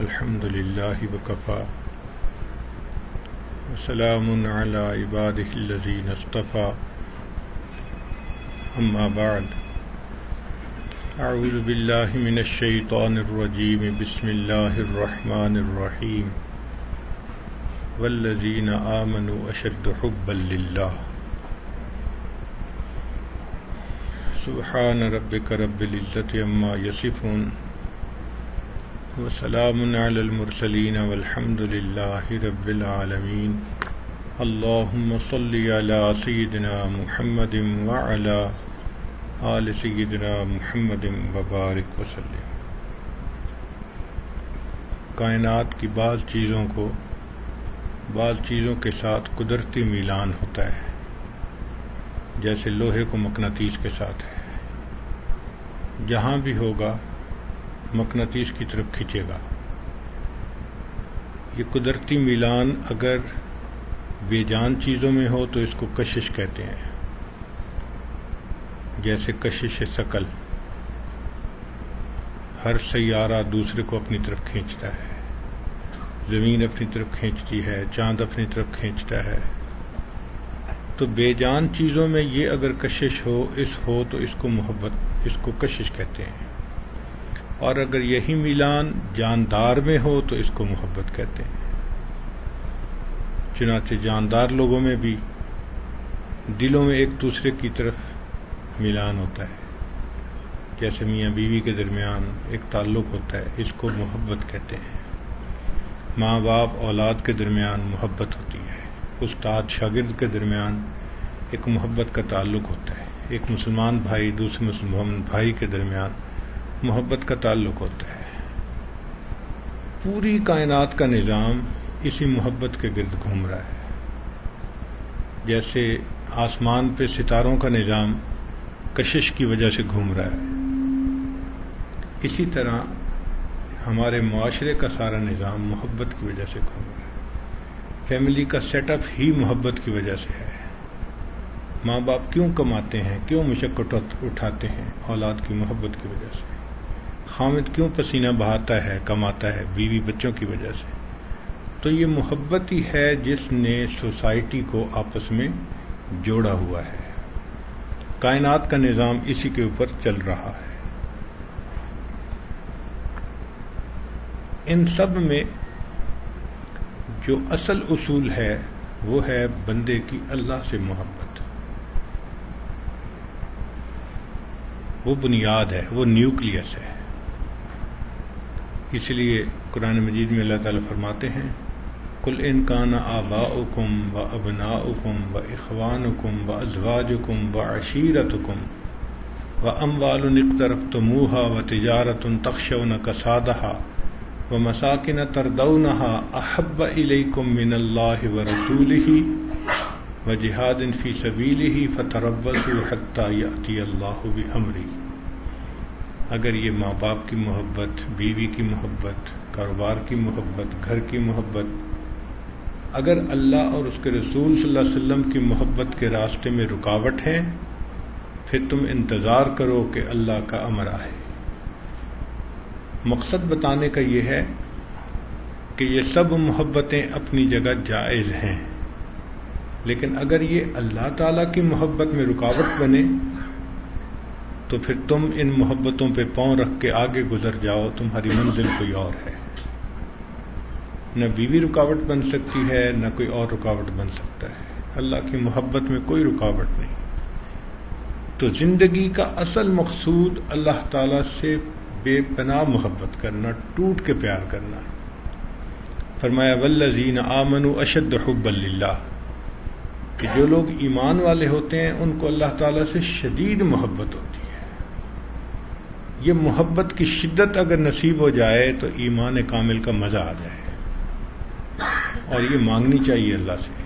الحمد لله وكفى. وسلام على عباده الذين اصطفى. أما بعد. أعوذ بالله من الشيطان الرجيم. بسم الله الرحمن الرحيم. والذين آمنوا أشد حبا لله. سبحان ربك رب العزة عما يصفون. وسلام على المرسلين والحمد لله رب العالمين اللهم صل على سيدنا محمد وعلى آل سيدنا محمد وبارك وسلم. کائنات کی بعض چیزوں کو بعض چیزوں کے ساتھ قدرتی میلان ہوتا ہے، جیسے لوہے کو مقناطیس کے ساتھ ہے۔ جہاں بھی ہوگا مقناطیس کی طرف کھینچے گا۔ یہ قدرتی میلان اگر بے جان چیزوں میں ہو تو اس کو کشش کہتے ہیں۔ جیسے کشش سکل۔ ہر سیارہ دوسرے کو اپنی طرف کھینچتا ہے۔ زمین اپنی طرف کھینچتی ہے، چاند اپنی طرف کھینچتا ہے۔ تو بے جان چیزوں میں یہ اگر کشش ہو، اس ہو تو اس کو محبت، اس کو کشش کہتے ہیں۔ اور اگر یہی میلان جاندار میں ہو تو اس کو محبت کہتے ہیں۔ چنانچہ جاندار لوگوں میں بھی دلوں میں ایک دوسرے کی طرف میلان ہوتا ہے۔ جیسے میاں بیوی کے درمیان ایک تعلق ہوتا ہے، اس کو محبت کہتے ہیں۔ ماں باپ، اولاد کے درمیان محبت ہوتی ہے۔ استاد، شاگرد کے درمیان ایک محبت کا تعلق ہوتا ہے۔ ایک مسلمان بھائی، دوسرے مسلمان بھائی کے درمیان محبت کا تعلق ہوتا ہے۔ پوری کائنات کا نظام اسی محبت کے گرد گھوم رہا ہے۔ جیسے آسمان پہ ستاروں کا نظام کشش کی وجہ سے گھوم رہا ہے۔ اسی طرح ہمارے معاشرے کا سارا نظام محبت کی وجہ سے گھوم رہا ہے۔ فیملی کا سیٹ اپ ہی محبت کی وجہ سے ہے۔ ماں باپ کیوں کماتے ہیں؟ کیوں مشقت اٹھاتے ہیں؟ اولاد کی محبت کی وجہ سے۔ حامد کیوں پسینہ بہاتا ہے، کماتا ہے بیوی بچوں کی وجہ سے؟ تو یہ محبت ہی ہے جس نے سوسائٹی کو آپس میں جوڑا ہوا ہے۔ کائنات کا نظام اسی کے اوپر چل رہا ہے۔ ان سب میں جو اصل اصول ہے، وہ ہے بندے کی اللہ سے محبت۔ وہ بنیاد ہے، وہ نیوکلیس ہے۔ اس لیے قرآن مجید میں اللہ تعالیٰ فرماتے ہیں کل انکان آبا کم و ابنا کم و اخوان کم و ازواج کم و عشیرت کم و ام والر تموہا و تجارت تخش و کسادہ و مساکن تردونہا احب علیکم من اللہ و رسول ہی و جہاد فی سبیل ہی فتربت حتیٰ یاتی اللہ بمری اگر یہ ماں باپ کی محبت، بیوی کی محبت، کاروبار کی محبت، گھر کی محبت، اگر اللہ اور اس کے رسول صلی اللہ علیہ وسلم کی محبت کے راستے میں رکاوٹ ہے، پھر تم انتظار کرو کہ اللہ کا امر آئے۔ مقصد بتانے کا یہ ہے کہ یہ سب محبتیں اپنی جگہ جائز ہیں، لیکن اگر یہ اللہ تعالی کی محبت میں رکاوٹ بنے تو پھر تم ان محبتوں پہ پاؤں رکھ کے آگے گزر جاؤ، تمہاری منزل کوئی اور ہے۔ نہ بیوی رکاوٹ بن سکتی ہے، نہ کوئی اور رکاوٹ بن سکتا ہے۔ اللہ کی محبت میں کوئی رکاوٹ نہیں۔ تو زندگی کا اصل مقصود اللہ تعالی سے بے پناہ محبت کرنا، ٹوٹ کے پیار کرنا۔ فرمایا ولزین آمن اشد حب اللہ کہ جو لوگ ایمان والے ہوتے ہیں، ان کو اللہ تعالی سے شدید محبت ہوتی ہے۔ یہ محبت کی شدت اگر نصیب ہو جائے تو ایمان کامل کا مزہ آ جائے۔ اور یہ مانگنی چاہیے اللہ سے۔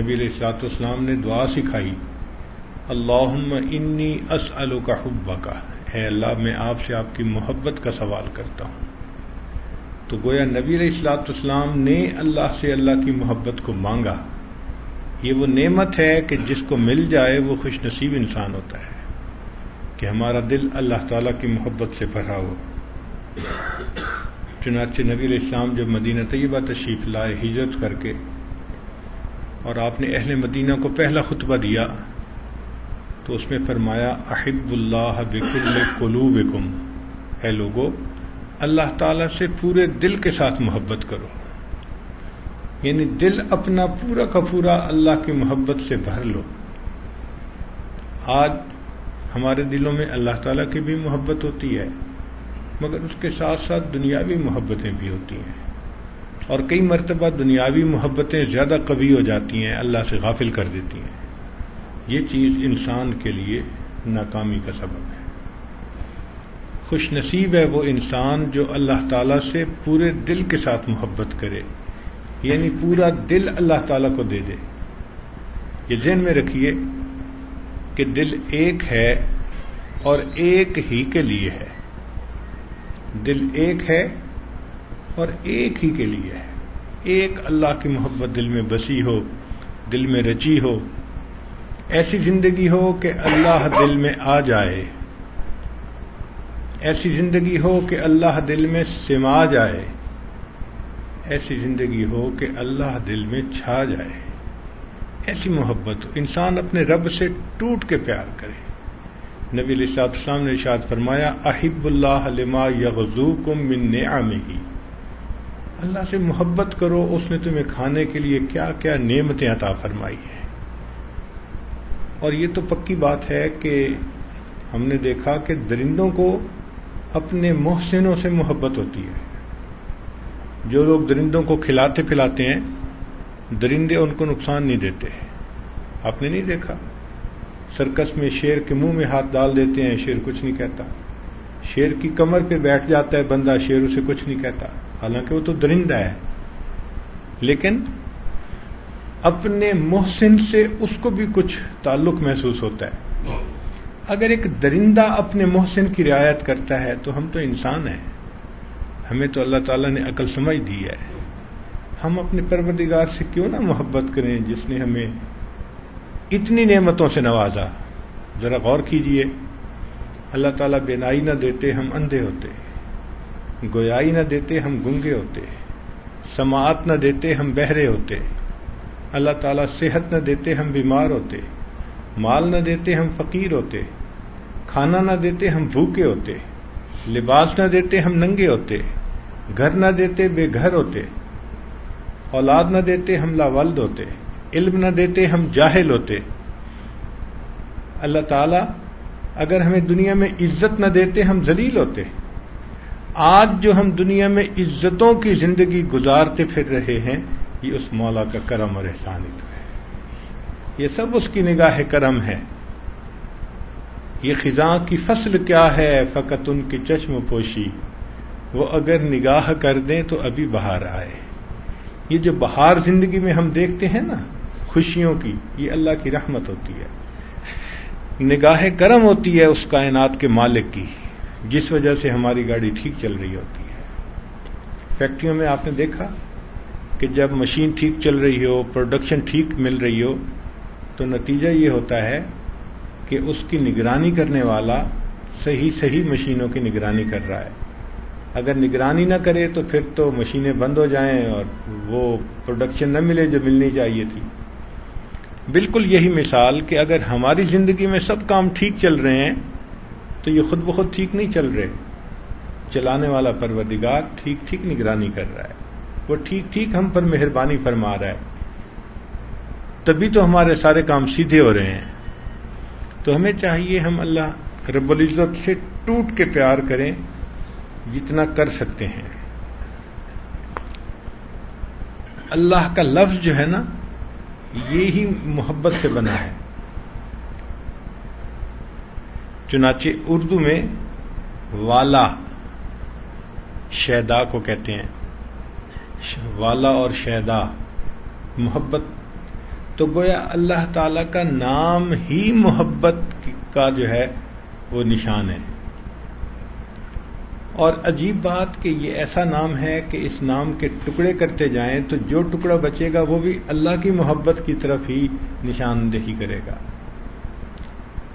نبی علیہ السلاط اسلام نے دعا سکھائی۔ اللہ انی اسلو کا حبا کا اے اللہ، میں آپ سے آپ کی محبت کا سوال کرتا ہوں۔ تو گویا نبی علیہ السلاط اسلام نے اللہ سے اللہ کی محبت کو مانگا۔ یہ وہ نعمت ہے کہ جس کو مل جائے وہ خوش نصیب انسان ہوتا ہے۔ کہ ہمارا دل اللہ تعالی کی محبت سے بھرا ہو۔ چنانچہ نبی علیہ السلام جب مدینہ طیبہ تشریف لائے ہجرت کر کے اور آپ نے اہل مدینہ کو پہلا خطبہ دیا تو اس میں فرمایا، احب اللہ بکل قلوبکم۔ اے لوگو، اللہ تعالی سے پورے دل کے ساتھ محبت کرو۔ یعنی دل اپنا پورا کا پورا اللہ کی محبت سے بھر لو۔ آج ہمارے دلوں میں اللہ تعالیٰ کی بھی محبت ہوتی ہے، مگر اس کے ساتھ ساتھ دنیاوی محبتیں بھی ہوتی ہیں۔ اور کئی مرتبہ دنیاوی محبتیں زیادہ قوی ہو جاتی ہیں، اللہ سے غافل کر دیتی ہیں۔ یہ چیز انسان کے لیے ناکامی کا سبب ہے۔ خوش نصیب ہے وہ انسان جو اللہ تعالیٰ سے پورے دل کے ساتھ محبت کرے یعنی پورا دل اللہ تعالیٰ کو دے دے۔ یہ ذہن میں رکھیے کہ دل ایک ہے اور ایک ہی کے لیے ہے۔ دل ایک ہے اور ایک ہی کے لیے ہے۔ ایک اللہ کی محبت دل میں بسی ہو، دل میں رچی ہو۔ ایسی زندگی ہو کہ اللہ دل میں آ جائے۔ ایسی زندگی ہو کہ اللہ دل میں سما جائے۔ ایسی زندگی ہو کہ اللہ دل میں چھا جائے۔ ایسی محبت ہو انسان اپنے رب سے ٹوٹ کے پیار کرے۔ نبی علیہ صاحب السلام نے ارشاد فرمایا، احب اللہ لما یغزوکم من ہی اللہ سے محبت کرو، اس نے تمہیں کھانے کے لیے کیا کیا نعمتیں عطا فرمائی ہیں۔ اور یہ تو پکی بات ہے کہ ہم نے دیکھا کہ درندوں کو اپنے محسنوں سے محبت ہوتی ہے۔ جو لوگ درندوں کو کھلاتے پلاتے ہیں درندے ان کو نقصان نہیں دیتے۔ آپ نے نہیں دیکھا؟ سرکس میں شیر کے منہ میں ہاتھ ڈال دیتے ہیں، شیر کچھ نہیں کہتا۔ شیر کی کمر پہ بیٹھ جاتا ہے بندہ، شیر اسے کچھ نہیں کہتا۔ حالانکہ وہ تو درندہ ہے۔ لیکن اپنے محسن سے اس کو بھی کچھ تعلق محسوس ہوتا ہے۔ اگر ایک درندہ اپنے محسن کی رعایت کرتا ہے تو ہم تو انسان ہیں۔ ہمیں تو اللہ تعالیٰ نے عقل سمجھ دی ہے۔ ہم اپنے پروردگار سے کیوں نہ محبت کریں جس نے ہمیں اتنی نعمتوں سے نوازا؟ ذرا غور کیجیے۔ اللہ تعالیٰ بینائی نہ دیتے ہم اندھے ہوتے، گویائی نہ دیتے ہم گنگے ہوتے، سماعت نہ دیتے ہم بہرے ہوتے، اللہ تعالیٰ صحت نہ دیتے ہم بیمار ہوتے، مال نہ دیتے ہم فقیر ہوتے، کھانا نہ دیتے ہم بھوکے ہوتے، لباس نہ دیتے ہم ننگے ہوتے، گھر نہ دیتے بے گھر ہوتے اولاد نہ دیتے ہم لاولد ہوتے، علم نہ دیتے ہم جاہل ہوتے۔ اللہ تعالی اگر ہمیں دنیا میں عزت نہ دیتے ہم ذلیل ہوتے۔ آج جو ہم دنیا میں عزتوں کی زندگی گزارتے پھر رہے ہیں، یہ اس مولا کا کرم اور احسان ہے۔ یہ سب اس کی نگاہ کرم ہے۔ یہ خزاں کی فصل کیا ہے؟ فقط ان کی چشم پوشی۔ وہ اگر نگاہ کر دیں تو ابھی باہر آئے۔ یہ جو بہار زندگی میں ہم دیکھتے ہیں نا، خوشیوں کی، یہ اللہ کی رحمت ہوتی ہے۔ نگاہ کرم ہوتی ہے اس کائنات کے مالک کی، جس وجہ سے ہماری گاڑی ٹھیک چل رہی ہوتی ہے۔ فیکٹریوں میں آپ نے دیکھا کہ جب مشین ٹھیک چل رہی ہو پروڈکشن ٹھیک مل رہی ہو، تو نتیجہ یہ ہوتا ہے کہ اس کی نگرانی کرنے والا صحیح صحیح مشینوں کی نگرانی کر رہا ہے۔ اگر نگرانی نہ کرے تو پھر تو مشینیں بند ہو جائیں اور وہ پروڈکشن نہ ملے جو ملنی چاہیے تھی۔ بالکل یہی مثال کہ اگر ہماری زندگی میں سب کام ٹھیک چل رہے ہیں، تو یہ خود بخود ٹھیک نہیں چل رہے۔ چلانے والا پروردگار ٹھیک ٹھیک نگرانی کر رہا ہے۔ وہ ٹھیک ٹھیک ہم پر مہربانی فرما رہا ہے۔ تبھی تو ہمارے سارے کام سیدھے ہو رہے ہیں۔ تو ہمیں چاہیے ہم اللہ رب العزت سے ٹوٹ کے پیار کریں۔ جتنا کر سکتے ہیں۔ اللہ کا لفظ جو ہے نا، یہ ہی محبت سے بنا ہے۔ چنانچہ اردو میں والا شیدا کو کہتے ہیں۔ والا اور شیدا محبت۔ تو گویا اللہ تعالی کا نام ہی محبت کا جو ہے، وہ نشان ہے۔ اور عجیب بات کہ یہ ایسا نام ہے کہ اس نام کے ٹکڑے کرتے جائیں تو جو ٹکڑا بچے گا وہ بھی اللہ کی محبت کی طرف ہی نشاندہی کرے گا۔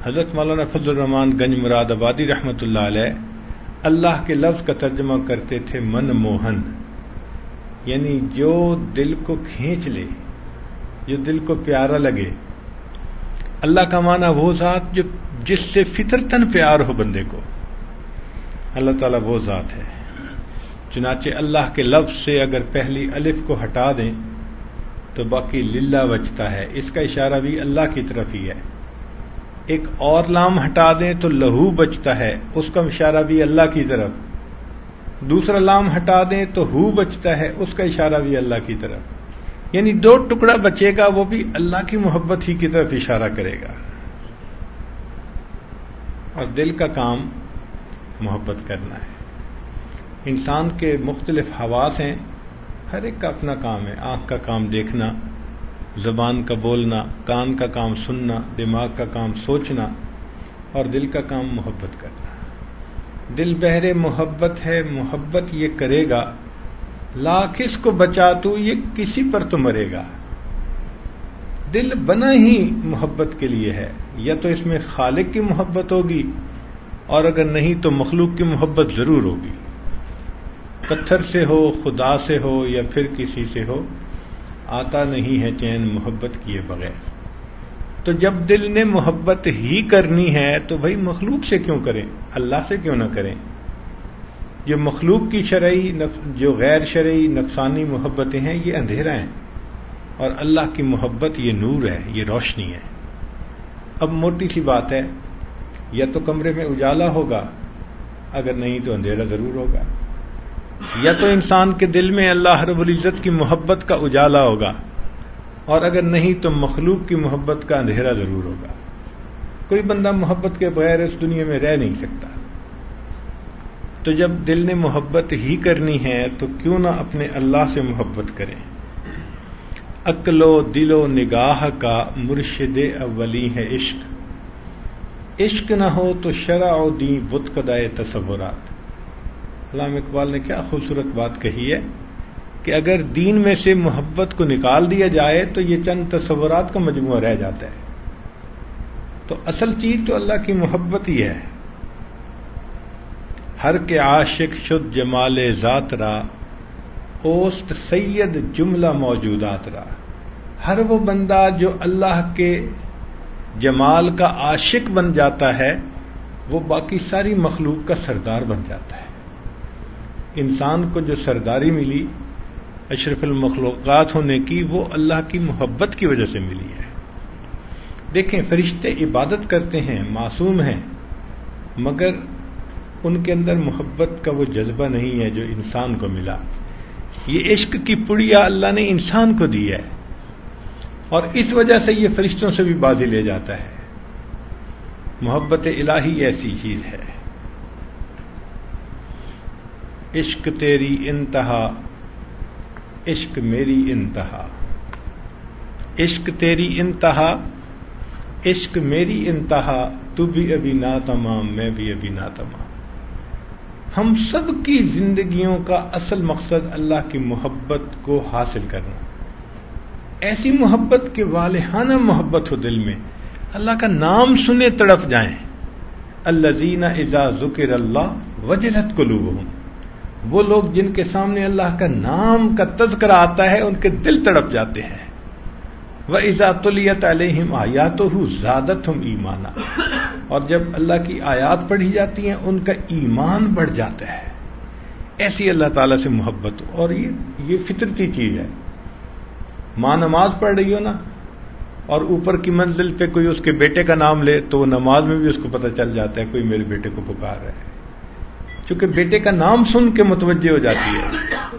حضرت مولانا فضل الرحمان گنج مراد آبادی رحمۃ اللہ علیہ اللہ کے لفظ کا ترجمہ کرتے تھے من موہن۔ یعنی جو دل کو کھینچ لے، جو دل کو پیارا لگے۔ اللہ کا معنی وہ ذات جو جس سے فطرتن پیار ہو بندے کو۔ اللہ تعالیٰ وہ ذات ہے۔ چنانچہ اللہ کے لفظ سے اگر پہلی الف کو ہٹا دیں تو باقی للہ بچتا ہے۔ اس کا اشارہ بھی اللہ کی طرف ہی ہے۔ ایک اور لام ہٹا دیں تو لہو بچتا ہے۔ اس کا اشارہ بھی اللہ کی طرف۔ دوسرا لام ہٹا دیں تو ہو بچتا ہے۔ اس کا اشارہ بھی اللہ کی طرف۔ یعنی دو ٹکڑا بچے گا، وہ بھی اللہ کی محبت ہی کی طرف اشارہ کرے گا۔ اور دل کا کام محبت کرنا ہے۔ انسان کے مختلف حواس ہیں، ہر ایک کا اپنا کام ہے۔ آنکھ کا کام دیکھنا، زبان کا بولنا، کان کا کام سننا، دماغ کا کام سوچنا، اور دل کا کام محبت کرنا۔ دل بہرے محبت ہے، محبت یہ کرے گا، لاکھ اس کو بچا تو یہ کسی پر تو مرے گا۔ دل بنا ہی محبت کے لیے ہے، یا تو اس میں خالق کی محبت ہوگی اور اگر نہیں تو مخلوق کی محبت ضرور ہوگی۔ پتھر سے ہو، خدا سے ہو یا پھر کسی سے ہو، آتا نہیں ہے چین محبت کیے بغیر۔ تو جب دل نے محبت ہی کرنی ہے تو بھائی مخلوق سے کیوں کریں؟ اللہ سے کیوں نہ کریں؟ جو مخلوق کی شرعی جو غیر شرعی نفسانی محبتیں ہیں، یہ اندھیرا ہیں۔ اور اللہ کی محبت یہ نور ہے، یہ روشنی ہے۔ اب موٹی سی بات ہے یا تو کمرے میں اجالا ہوگا، اگر نہیں تو اندھیرا ضرور ہوگا۔ یا تو انسان کے دل میں اللہ رب العزت کی محبت کا اجالا ہوگا، اور اگر نہیں تو مخلوق کی محبت کا اندھیرا ضرور ہوگا۔ کوئی بندہ محبت کے بغیر اس دنیا میں رہ نہیں سکتا۔ تو جب دل نے محبت ہی کرنی ہے، تو کیوں نہ اپنے اللہ سے محبت کریں عقل و دل و نگاہ کا مرشد اولی ہے عشق۔ عشق نہ ہو تو شرع و دی بت کدائے تصورات۔ علام اقبال نے کیا خوبصورت بات کہی ہے کہ اگر دین میں سے محبت کو نکال دیا جائے تو یہ چند تصورات کا مجموعہ رہ جاتا ہے۔ تو اصل چیز تو اللہ کی محبت ہی ہے۔ ہر کے عاشق شد جمال ذات را، اوست سید جملہ موجودات را۔ ہر وہ بندہ جو اللہ کے جمال کا عاشق بن جاتا ہے، وہ باقی ساری مخلوق کا سردار بن جاتا ہے۔ انسان کو جو سرداری ملی، اشرف المخلوقات ہونے کی، وہ اللہ کی محبت کی وجہ سے ملی ہے۔ دیکھیں، فرشتے عبادت کرتے ہیں، معصوم ہیں، مگر ان کے اندر محبت کا وہ جذبہ نہیں ہے جو انسان کو ملا۔ یہ عشق کی پڑیا اللہ نے انسان کو دی ہے۔ اور اس وجہ سے یہ فرشتوں سے بھی بازی لے جاتا ہے۔ محبت الہی ایسی چیز ہے۔ عشق تیری انتہا، عشق میری انتہا۔ عشق تیری انتہا، عشق میری انتہا، تو بھی ابھی نہ تمام میں بھی ابھی نہ تمام ہم سب کی زندگیوں کا اصل مقصد اللہ کی محبت کو حاصل کرنا۔ ایسی محبت کے والہانہ محبت ہو دل میں۔ اللہ کا نام سنے تڑپ جائیں۔ اللہ زینہ اجا ذکر اللہ وجلت کو ہوں وہ لوگ جن کے سامنے اللہ کا نام کا تذکرہ آتا ہے، ان کے دل تڑپ جاتے ہیں۔ وہ ایزاتلیت علیہم آیات ہوں زیادت ہم ایمانا۔ اور جب اللہ کی آیات پڑھی جاتی ہیں، ان کا ایمان بڑھ جاتا ہے۔ ایسی اللہ تعالیٰ سے محبت۔ اور یہ یہ فطرتی چیز ہے۔ ماں نماز پڑھ رہی ہو نا، اور اوپر کی منزل پہ کوئی اس کے بیٹے کا نام لے تو وہ نماز میں بھی اس کو پتہ چل جاتا ہے کوئی میرے بیٹے کو پکار رہا ہے۔ کیونکہ بیٹے کا نام سن کے متوجہ ہو جاتی ہے۔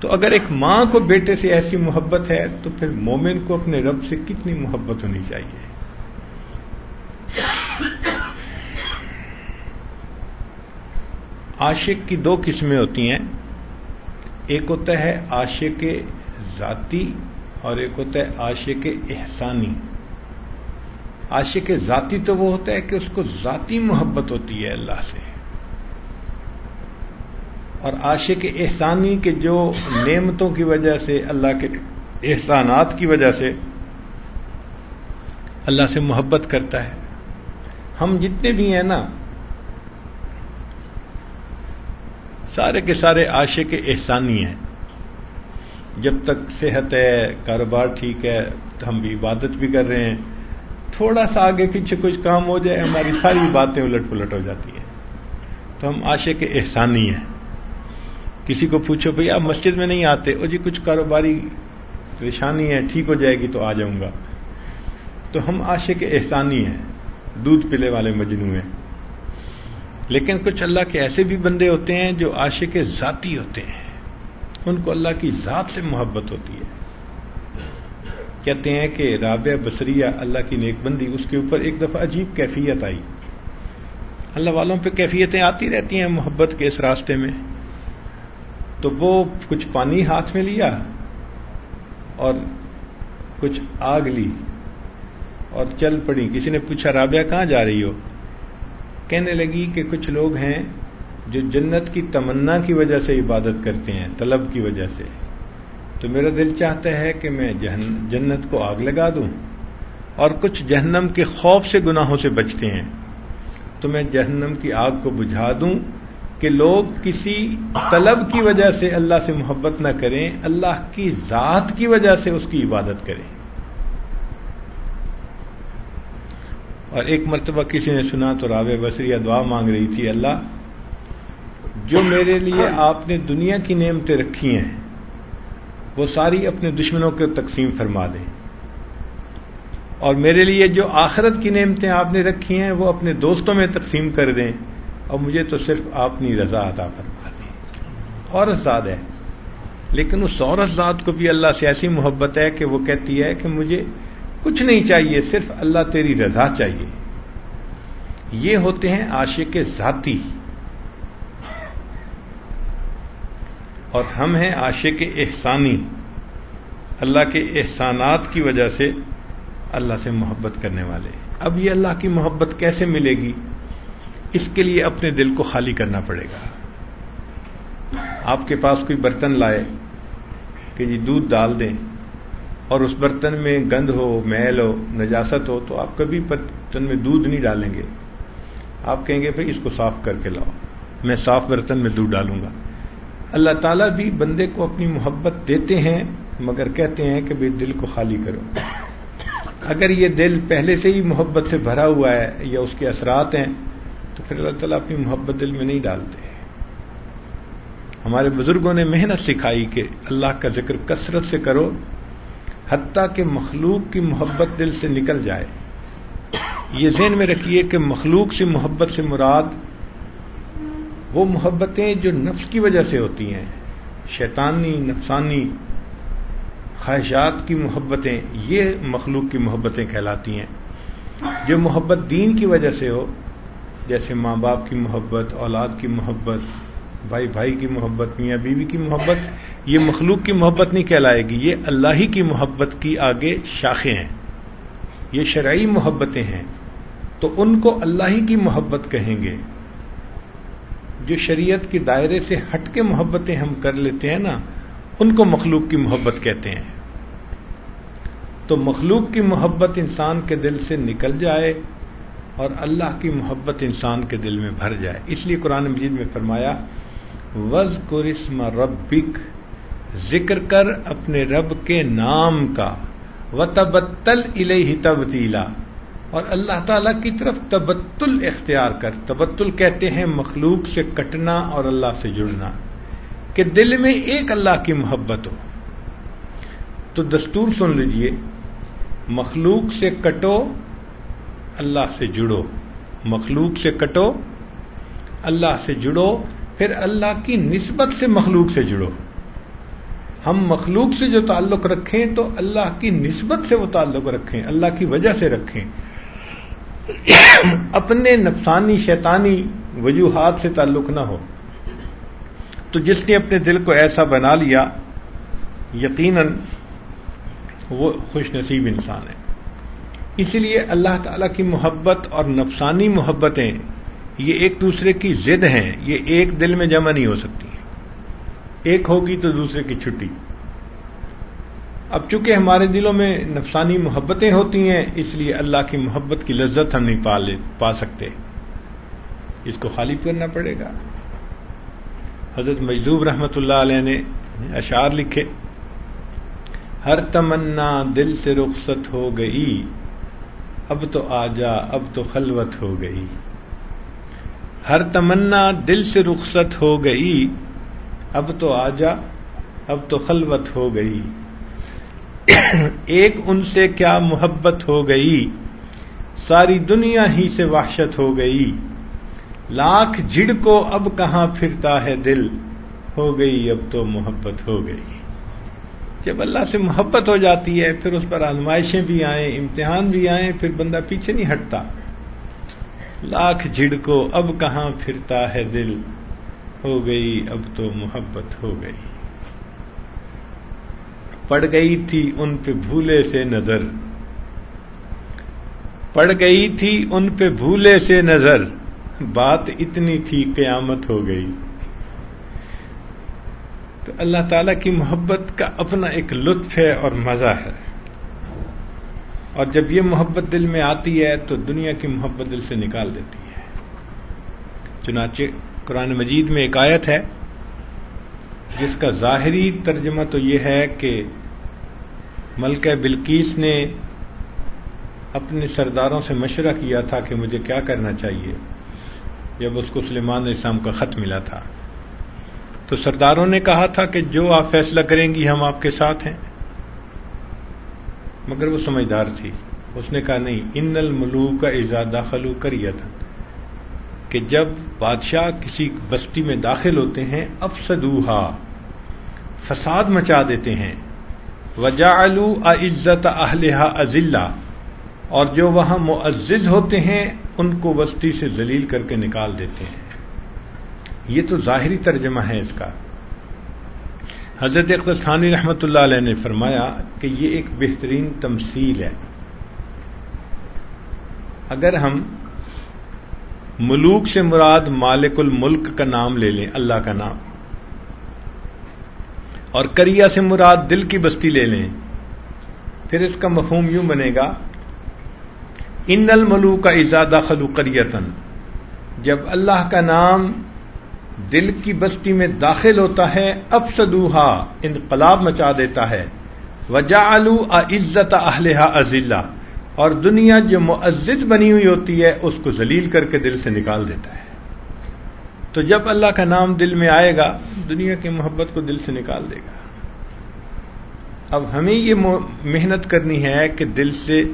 تو اگر ایک ماں کو بیٹے سے ایسی محبت ہے تو پھر مومن کو اپنے رب سے کتنی محبت ہونی چاہیے؟ عاشق کی دو قسمیں ہوتی ہیں۔ ایک ہوتا ہے عاشق ذاتی اور ایک ہوتا ہے عاشق احسانی۔ عاشق ذاتی تو وہ ہوتا ہے کہ اس کو ذاتی محبت ہوتی ہے اللہ سے۔ اور عاشق احسانی کے جو نعمتوں کی وجہ سے، اللہ کے احسانات کی وجہ سے اللہ سے محبت کرتا ہے۔ ہم جتنے بھی ہیں نا، سارے کے سارے عاشق کے احسانی ہیں۔ جب تک صحت ہے، کاروبار ٹھیک ہے تو ہم بھی عبادت بھی کر رہے ہیں، تھوڑا سا آگے پیچھے کچھ کام ہو جائے، ہماری ساری باتیں الٹ پلٹ ہو جاتی ہیں۔ تو ہم عاشق کے احسانی ہیں۔ کسی کو پوچھو بھائی آپ مسجد میں نہیں آتے؟ او جی کچھ کاروباری پریشانی ہے، ٹھیک ہو جائے گی تو آ جاؤں گا۔ تو ہم عاشق احسانی ہیں۔ دودھ پلے والے مجنو ہیں۔ لیکن کچھ اللہ کے ایسے بھی بندے ہوتے ہیں جو عاشق ذاتی ہوتے ہیں۔ ان کو اللہ کی ذات سے محبت ہوتی ہے۔ کہتے ہیں کہ رابعہ بصریہ اللہ کی نیک بندی، اس کے اوپر ایک دفعہ عجیب کیفیت آئی۔ اللہ والوں پہ کیفیتیں آتی رہتی ہیں محبت کے اس راستے میں۔ تو وہ کچھ پانی ہاتھ میں لیا اور کچھ آگ لی اور چل پڑی۔ کسی نے پوچھا، رابعہ کہاں جا رہی ہو؟ کہنے لگی کہ کچھ لوگ ہیں جو جنت کی تمنا کی وجہ سے عبادت کرتے ہیں، طلب کی وجہ سے۔ تو میرا دل چاہتا ہے کہ میں جنت کو آگ لگا دوں اور کچھ جہنم کے خوف سے گناہوں سے بچتے ہیں۔ تو میں جہنم کی آگ کو بجھا دوں کہ لوگ کسی طلب کی وجہ سے اللہ سے محبت نہ کریں، اللہ کی ذات کی وجہ سے اس کی عبادت کریں۔ اور ایک مرتبہ کسی نے سنا تو راوے بصریہ دعا مانگ رہی تھی، اللہ جو میرے لیے آپ نے دنیا کی نعمتیں رکھی ہیں، وہ ساری اپنے دشمنوں کو تقسیم فرما دیں۔ اور میرے لیے جو آخرت کی نعمتیں آپ نے رکھی ہیں، وہ اپنے دوستوں میں تقسیم کر دیں۔ اور مجھے تو صرف اپنی رضا عطا فرما دیں۔ عورت ذات ہے۔ لیکن اس عورت ذات کو بھی اللہ سے ایسی محبت ہے کہ وہ کہتی ہے کہ مجھے کچھ نہیں چاہیے، صرف اللہ تیری رضا چاہیے۔ یہ ہوتے ہیں عاشق ذاتی۔ اور ہم ہیں عاشق احسانی۔ اللہ کے احسانات کی وجہ سے اللہ سے محبت کرنے والے۔ اب یہ اللہ کی محبت کیسے ملے گی؟ اس کے لیے اپنے دل کو خالی کرنا پڑے گا۔ آپ کے پاس کوئی برتن لائے کہ جی دودھ ڈال دیں اور اس برتن میں گند ہو، میل ہو، نجاست ہو، تو آپ کبھی برتن میں دودھ نہیں ڈالیں گے۔ آپ کہیں گے بھائی اس کو صاف کر کے لاؤ، میں صاف برتن میں دودھ ڈالوں گا۔ اللہ تعالیٰ بھی بندے کو اپنی محبت دیتے ہیں، مگر کہتے ہیں کہ بھائی دل کو خالی کرو۔ اگر یہ دل پہلے سے ہی محبت سے بھرا ہوا ہے یا اس کے اثرات ہیں، تو پھر اللہ تعالیٰ اپنی محبت دل میں نہیں ڈالتے۔ ہمارے بزرگوں نے محنت سکھائی کہ اللہ کا ذکر کثرت سے کرو، حتیٰ کہ مخلوق کی محبت دل سے نکل جائے۔ یہ ذہن میں رکھیے کہ مخلوق سے محبت سے مراد وہ محبتیں جو نفس کی وجہ سے ہوتی ہیں، شیطانی، نفسانی خواہشات کی محبتیں، یہ مخلوق کی محبتیں کہلاتی ہیں۔ جو محبت دین کی وجہ سے ہو، جیسے ماں باپ کی محبت، اولاد کی محبت، بھائی بھائی کی محبت، میاں بیوی کی محبت، یہ مخلوق کی محبت نہیں کہلائے گی، یہ اللہ ہی کی محبت کی آگے شاخیں ہیں۔ یہ شرعی محبتیں ہیں، تو ان کو اللہ ہی کی محبت کہیں گے۔ جو شریعت کے دائرے سے ہٹ کے محبتیں ہم کر لیتے ہیں نا، ان کو مخلوق کی محبت کہتے ہیں۔ تو مخلوق کی محبت انسان کے دل سے نکل جائے اور اللہ کی محبت انسان کے دل میں بھر جائے۔ اس لیے قرآن مجید میں فرمایا وز قرسم ربک ذکر کر اپنے رب کے نام کا۔ و تبتل الہ تبدیلا اور اللہ تعالی کی طرف تبتل اختیار کر۔ تبتل کہتے ہیں مخلوق سے کٹنا اور اللہ سے جڑنا، کہ دل میں ایک اللہ کی محبت ہو۔ تو دستور سن لیجیے، مخلوق سے کٹو، اللہ سے جڑو۔ مخلوق سے کٹو، اللہ سے جڑو، پھر اللہ کی نسبت سے مخلوق سے جڑو۔ ہم مخلوق سے جو تعلق رکھیں تو اللہ کی نسبت سے وہ تعلق رکھیں، اللہ کی وجہ سے رکھیں۔ اپنے نفسانی شیطانی وجوہات سے تعلق نہ ہو۔ تو جس نے اپنے دل کو ایسا بنا لیا، یقیناً وہ خوش نصیب انسان ہے۔ اسی لیے اللہ تعالی کی محبت اور نفسانی محبتیں، یہ ایک دوسرے کی ضد ہیں، یہ ایک دل میں جمع نہیں ہو سکتی۔ ایک ہوگی تو دوسرے کی چھٹی۔ اب چونکہ ہمارے دلوں میں نفسانی محبتیں ہوتی ہیں، اس لیے اللہ کی محبت کی لذت ہم نہیں پا لے، پا سکتے۔ اس کو خالی کرنا پڑے گا۔ حضرت مجدوب رحمت اللہ علیہ نے اشعار لکھے، ہر تمنا دل سے رخصت ہو گئی، اب تو آ جا اب تو خلوت ہو گئی۔ ہر تمنا دل سے رخصت ہو گئی، اب تو آ جا اب تو خلوت ہو گئی۔ ایک ان سے کیا محبت ہو گئی؟ ساری دنیا ہی سے وحشت ہو گئی۔ لاکھ جڑ کو اب کہاں پھرتا ہے دل؟ ہو گئی، اب تو محبت ہو گئی۔ جب اللہ سے محبت ہو جاتی ہے، پھر اس پر آزمائشیں بھی آئیں، امتحان بھی آئیں، پھر بندہ پیچھے نہیں ہٹتا۔ لاکھ جھڑ کو اب کہاں پھرتا ہے دل؟ ہو گئی، اب تو محبت ہو گئی۔ پڑ گئی تھی ان پہ بھولے سے نظر۔ پڑ گئی تھی ان پہ بھولے سے نظر۔ بات اتنی تھی قیامت ہو گئی۔ تو اللہ تعالی کی محبت کا اپنا ایک لطف ہے اور مزہ ہے۔ اور جب یہ محبت دل میں آتی ہے تو دنیا کی محبت دل سے نکال دیتی ہے۔ چنانچہ قرآن مجید میں ایک آیت ہے، جس کا ظاہری ترجمہ تو یہ ہے کہ ملکہ بلکیس نے اپنے سرداروں سے مشورہ کیا تھا کہ مجھے کیا کرنا چاہیے۔ جب اس کو سلیمان اسلام کا خط ملا تھا۔ تو سرداروں نے کہا تھا کہ جو آپ فیصلہ کریں گی ہم آپ کے ساتھ ہیں۔ مگر وہ سمجھدار تھی۔ اس نے کہا، نہیں ان الملو کا ایزاد داخل کریا تھا کہ جب بادشاہ کسی بستی میں داخل ہوتے ہیں افسدوہا فساد مچا دیتے ہیں۔ وجا عزت اہلحا ازلہ اور جو وہاں معزز ہوتے ہیں، ان کو بستی سے ذلیل کر کے نکال دیتے ہیں۔ یہ تو ظاہری ترجمہ ہے اس کا۔ حضرت اقتصانی رحمت اللہ علیہ نے فرمایا کہ یہ ایک بہترین تمثیل ہے۔ اگر ہم ملوک سے مراد مالک الملک کا نام لے لیں، اللہ کا نام اور کریا سے مراد دل کی بستی لے لیں۔ پھر اس کا مفہوم یوں بنے گا، ان الملو کا ازادہ خلو کریتن جب اللہ کا نام دل کی بستی میں داخل ہوتا ہے، افسدوہا، انقلاب مچا دیتا ہے۔ وجا الو عزت اہلحا ازلہ اور دنیا جو معزز بنی ہوئی ہوتی ہے، اس کو ذلیل کر کے دل سے نکال دیتا ہے۔ تو جب اللہ کا نام دل میں آئے گا، دنیا کی محبت کو دل سے نکال دے گا۔ اب ہمیں یہ محنت کرنی ہے کہ دل سے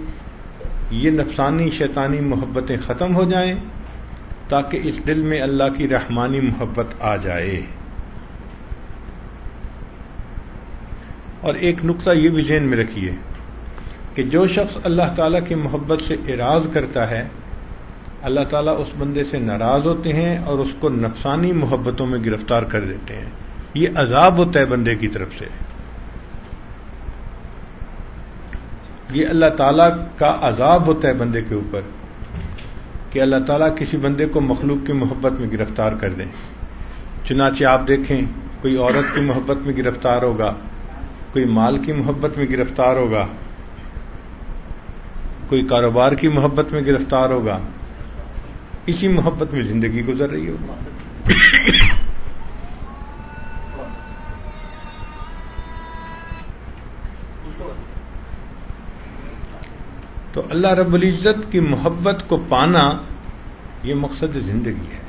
یہ نفسانی، شیطانی محبتیں ختم ہو جائیں تاکہ اس دل میں اللہ کی رحمانی محبت آ جائے۔ اور ایک نقطہ یہ بھی ذہن میں رکھیے کہ جو شخص اللہ تعالیٰ کی محبت سے اراض کرتا ہے اللہ تعالیٰ اس بندے سے ناراض ہوتے ہیں اور اس کو نفسانی محبتوں میں گرفتار کر دیتے ہیں۔ یہ عذاب ہوتا ہے بندے کی طرف سے۔ یہ اللہ تعالیٰ کا عذاب ہوتا ہے بندے کے اوپر کہ اللہ تعالیٰ کسی بندے کو مخلوق کی محبت میں گرفتار کر دیں۔ چنانچہ آپ دیکھیں، کوئی عورت کی محبت میں گرفتار ہوگا، کوئی مال کی محبت میں گرفتار ہوگا، کوئی کاروبار کی محبت میں گرفتار ہوگا اسی محبت میں زندگی گزر رہی ہوگی تو اللہ رب العزت کی محبت کو پانا یہ مقصد زندگی ہے۔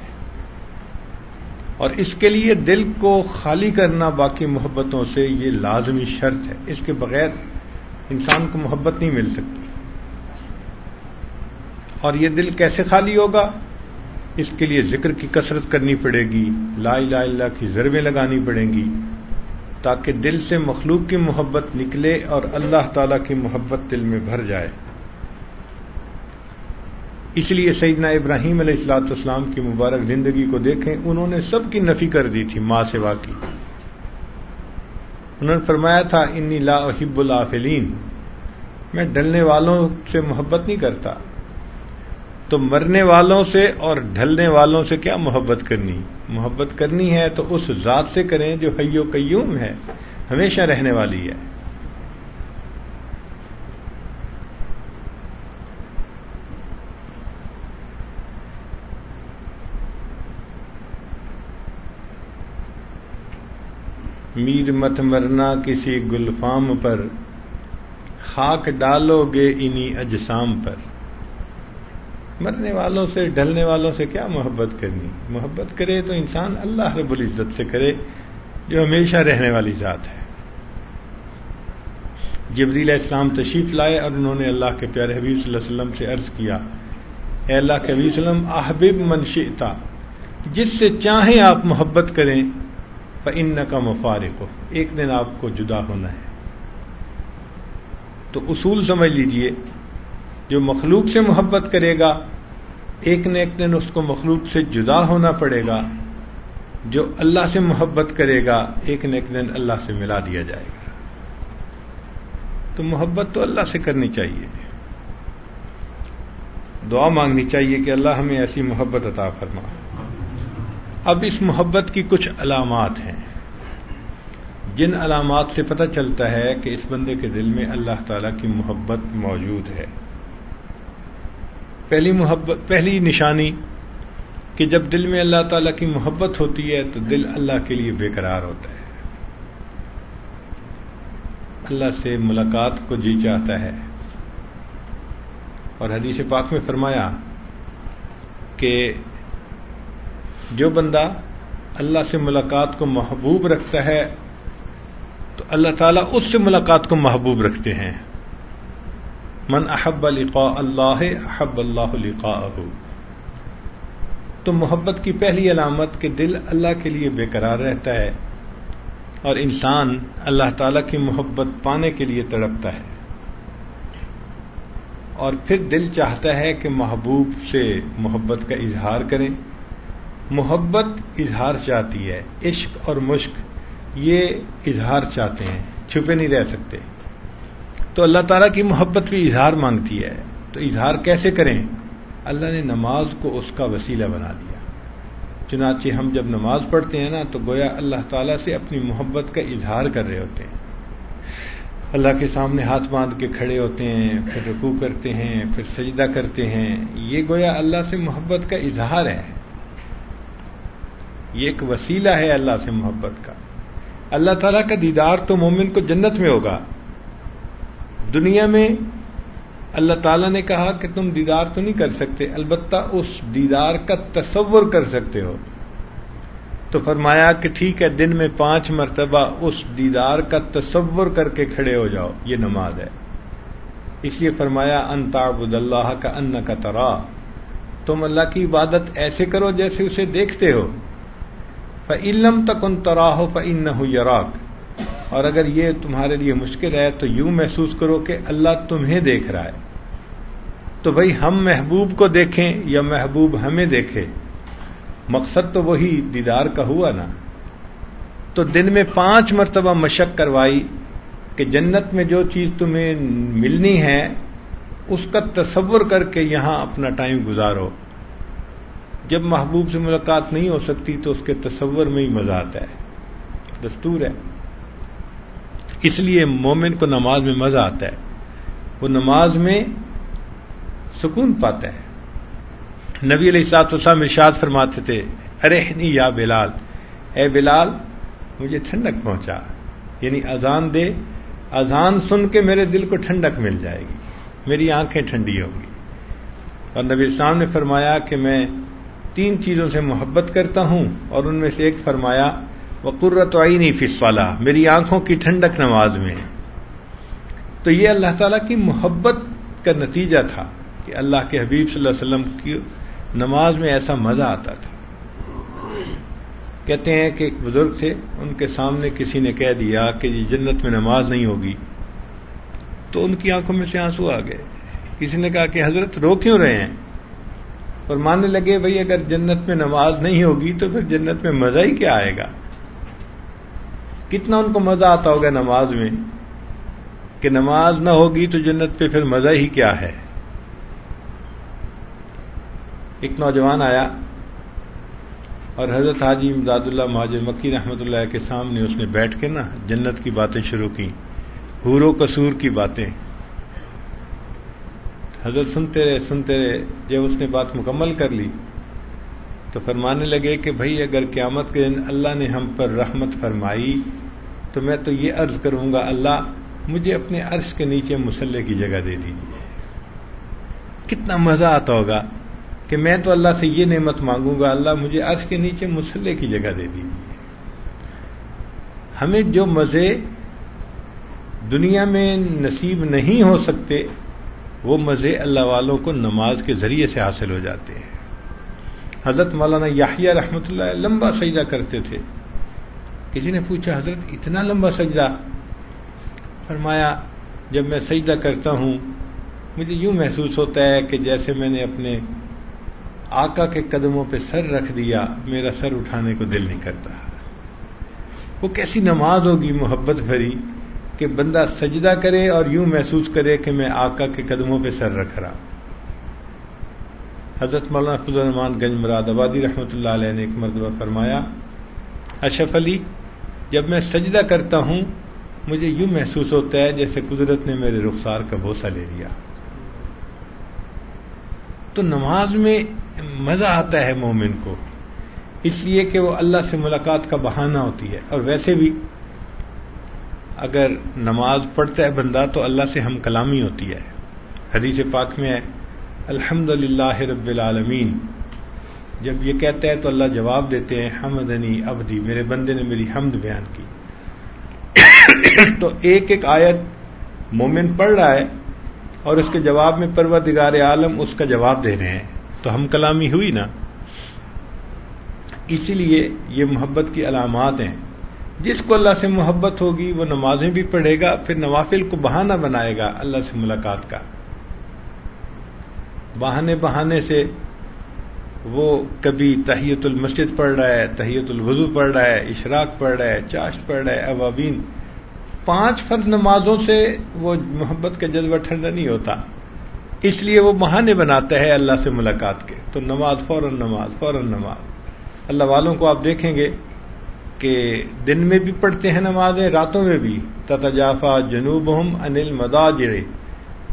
اور اس کے لیے دل کو خالی کرنا باقی محبتوں سے یہ لازمی شرط ہے۔ اس کے بغیر انسان کو محبت نہیں مل سکتی۔ اور یہ دل کیسے خالی ہوگا؟ اس کے لیے ذکر کی کثرت کرنی پڑے گی، لا الہ اللہ کی ضربیں لگانی پڑیں گی، تاکہ دل سے مخلوق کی محبت نکلے اور اللہ تعالی کی محبت دل میں بھر جائے۔ اس لیے سیدنا ابراہیم علیہ السلاط اسلام کی مبارک زندگی کو دیکھیں، انہوں نے سب کی نفی کر دی تھی ماں سوا کی۔ انہوں نے فرمایا تھا، انی لا احب الافلین میں ڈلنے والوں سے محبت نہیں کرتا۔ تو مرنے والوں سے اور ڈھلنے والوں سے کیا محبت کرنی؟ محبت کرنی ہے تو اس ذات سے کریں جو حیو قیوم ہے، ہمیشہ رہنے والی ہے۔ میر مت مرنا کسی گلفام پر، خاک ڈالو گے انہی اجسام پر۔ مرنے والوں سے، ڈھلنے والوں سے کیا محبت کرنی؟ محبت کرے تو انسان اللہ رب العزت سے کرے، جو ہمیشہ رہنے والی ذات ہے۔ جبریل اسلام تشریف لائے اور انہوں نے اللہ کے پیارے حبیب صلی اللہ علیہ وسلم سے عرض کیا، اے اللہ کے حبیب وسلم، احبب منشیتا جس سے چاہیں آپ محبت کریں ان کا مفارق ہو ایک دن آپ کو جدا ہونا ہے۔ تو اصول سمجھ لیجیے جو مخلوق سے محبت کرے گا، ایک نہ ایک دن اس کو مخلوق سے جدا ہونا پڑے گا، جو اللہ سے محبت کرے گا، ایک نہ ایک دن اللہ سے ملا دیا جائے گا۔ تو محبت تو اللہ سے کرنی چاہیے۔ دعا مانگنی چاہیے کہ اللہ ہمیں ایسی محبت عطا فرما۔ اب اس محبت کی کچھ علامات ہیں۔ جن علامات سے پتہ چلتا ہے کہ اس بندے کے دل میں اللہ تعالی کی محبت موجود ہے۔ پہلی محبت، پہلی نشانی کہ جب دل میں اللہ تعالی کی محبت ہوتی ہے تو دل اللہ کے لیے بے قرار ہوتا ہے۔ اللہ سے ملاقات کو جی چاہتا ہے۔ اور حدیث پاک میں فرمایا کہ جو بندہ اللہ سے ملاقات کو محبوب رکھتا ہے تو اللہ تعالیٰ اس سے ملاقات کو محبوب رکھتے ہیں۔ من احب لقاء اللہ، احب اللہ لقاء تو محبت کی پہلی علامت کہ دل اللہ کے لیے بے قرار رہتا ہے اور انسان اللہ تعالی کی محبت پانے کے لیے تڑپتا ہے۔ اور پھر دل چاہتا ہے کہ محبوب سے محبت کا اظہار کریں محبت اظہار چاہتی ہے، عشق اور مشق، یہ اظہار چاہتے ہیں، چھپے نہیں رہ سکتے۔ تو اللہ تعالیٰ کی محبت بھی اظہار مانگتی ہے۔ تو اظہار کیسے کریں؟ اللہ نے نماز کو اس کا وسیلہ بنا دیا۔ چنانچہ ہم جب نماز پڑھتے ہیں نا، تو گویا اللہ تعالیٰ سے اپنی محبت کا اظہار کر رہے ہوتے ہیں۔ اللہ کے سامنے ہاتھ باندھ کے کھڑے ہوتے ہیں، پھر رکوع کرتے ہیں، پھر سجدہ کرتے ہیں۔ یہ گویا اللہ سے محبت کا اظہار ہے۔ یہ ایک وسیلہ ہے اللہ سے محبت کا۔ اللہ تعالیٰ کا دیدار تو مومن کو جنت میں ہوگا۔ دنیا میں اللہ تعالیٰ نے کہا کہ تم دیدار تو نہیں کر سکتے، البتہ اس دیدار کا تصور کر سکتے ہو۔ تو فرمایا کہ ٹھیک ہے، دن میں پانچ مرتبہ اس دیدار کا تصور کر کے کھڑے ہو جاؤ، یہ نماز ہے۔ اس لیے فرمایا، ان تعبد اللہ کا ان کا ترا۔ تم اللہ کی عبادت ایسے کرو جیسے اسے دیکھتے ہو۔ فعلم تک ان ترا ہو فن ہو یراک۔ اور اگر یہ تمہارے لیے مشکل ہے تو یوں محسوس کرو کہ اللہ تمہیں دیکھ رہا ہے۔ تو بھائی ہم محبوب کو دیکھیں یا محبوب ہمیں دیکھے؟ مقصد تو وہی دیدار کا ہوا نا۔ تو دن میں پانچ مرتبہ مشق کروائی کہ جنت میں جو چیز تمہیں ملنی ہے، اس کا تصور کر کے یہاں اپنا ٹائم گزارو۔ جب محبوب سے ملاقات نہیں ہو سکتی تو اس کے تصور میں ہی مزہ آتا ہے۔ دستور ہے۔ اس لیے مومن کو نماز میں مزہ آتا ہے۔ وہ نماز میں سکون پاتا ہے۔ نبی علیہ سات وسلم ارشاد فرماتے تھے ارے یا بلال۔ اے بلال، مجھے ٹھنڈک پہنچا۔ یعنی اذان دے، اذان سن کے میرے دل کو ٹھنڈک مل جائے گی۔ میری آنکھیں ٹھنڈی ہوں گی۔ اور نبی اسلام نے فرمایا کہ میں تین چیزوں سے محبت کرتا ہوں اور ان میں سے ایک فرمایا وہ قرت آئی نہیں میری آنکھوں کی ٹھنڈک نماز میں تو یہ اللہ تعالیٰ کی محبت کا نتیجہ تھا کہ اللہ کے حبیب صلی اللہ علیہ وسلم کی نماز میں ایسا مزہ آتا تھا۔ کہتے ہیں کہ ایک بزرگ تھے، ان کے سامنے کسی نے کہہ دیا کہ یہ جنت میں نماز نہیں ہوگی۔ تو ان کی آنکھوں میں سے آنسو آ گئے۔ کسی نے کہا کہ حضرت رو کیوں رہے ہیں؟ اور ماننے لگے، بھائی اگر جنت میں نماز نہیں ہوگی تو پھر جنت میں مزہ ہی کیا آئے گا؟ کتنا ان کو مزہ آتا ہوگا نماز میں کہ نماز نہ ہوگی تو جنت پہ پھر مزہ ہی کیا ہے؟ ایک نوجوان آیا اور حضرت حاجی امداد اللہ مہاجر مکی رحمۃ اللہ کے سامنے اس نے بیٹھ کے نا جنت کی باتیں شروع کی حور و قصور کی باتیں۔ حضرت سنتے رہے سنتے رہے، جب اس نے بات مکمل کر لی تو فرمانے لگے کہ بھائی اگر قیامت کے دن اللہ نے ہم پر رحمت فرمائی تو میں تو یہ عرض کروں گا، اللہ مجھے اپنے عرش کے نیچے مسلح کی جگہ دے دیجیے کتنا مزہ آتا ہوگا کہ میں تو اللہ سے یہ نعمت مانگوں گا، اللہ مجھے عرش کے نیچے مسلح کی جگہ دے دیجیے ہمیں جو مزے دنیا میں نصیب نہیں ہو سکتے، وہ مزے اللہ والوں کو نماز کے ذریعے سے حاصل ہو جاتے ہیں۔ حضرت مولانا یاہیا رحمۃ اللہ لمبا سجدہ کرتے تھے۔ کسی نے پوچھا، حضرت اتنا لمبا سجدہ؟ فرمایا، جب میں سجدہ کرتا ہوں، مجھے یوں محسوس ہوتا ہے کہ جیسے میں نے اپنے آقا کے قدموں پہ سر رکھ دیا، میرا سر اٹھانے کو دل نہیں کرتا۔ وہ کیسی نماز ہوگی محبت بھری کہ بندہ سجدہ کرے اور یوں محسوس کرے کہ میں آقا کے قدموں پہ سر رکھ رہا حضرت مولانا فضل الرحمان گنج مراد آبادی رحمۃ اللہ علیہ نے ایک مرتبہ فرمایا اشف علی، جب میں سجدہ کرتا ہوں، مجھے یوں محسوس ہوتا ہے جیسے قدرت نے میرے رخسار کا بوسہ لے لیا۔ تو نماز میں مزہ آتا ہے مومن کو، اس لیے کہ وہ اللہ سے ملاقات کا بہانہ ہوتی ہے۔ اور ویسے بھی اگر نماز پڑھتا ہے بندہ تو اللہ سے ہم کلامی ہوتی ہے۔ حدیث پاک میں ہے الحمد للہ رب العالمین۔ جب یہ کہتا ہے تو اللہ جواب دیتے ہیں، حمدنی ابدی میرے بندے نے میری حمد بیان کی۔ تو ایک ایک آیت مومن پڑھ رہا ہے اور اس کے جواب میں پروردگار عالم اس کا جواب دے رہے ہیں۔ تو ہم کلامی ہوئی نا؟ اسی لیے یہ محبت کی علامات ہیں۔ جس کو اللہ سے محبت ہوگی، وہ نمازیں بھی پڑھے گا، پھر نوافل کو بہانہ بنائے گا، اللہ سے ملاقات کا۔ بہانے بہانے سے وہ کبھی تحیت المسجد پڑھ رہا ہے، تحیت الوضو پڑھ رہا ہے، اشراق پڑھ رہا ہے، چاشت پڑھ رہا ہے اوابین پانچ فرض نمازوں سے وہ محبت کا جذبہ ٹھنڈا نہیں ہوتا۔ اس لیے وہ بہانے بناتا ہے اللہ سے ملاقات کے۔ تو نماز فوراً نماز فوراً نماز۔ اللہ والوں کو آپ دیکھیں گے کہ دن میں بھی پڑھتے ہیں نمازیں، راتوں میں بھی۔ تتجافا جنوب ہم انل مداجر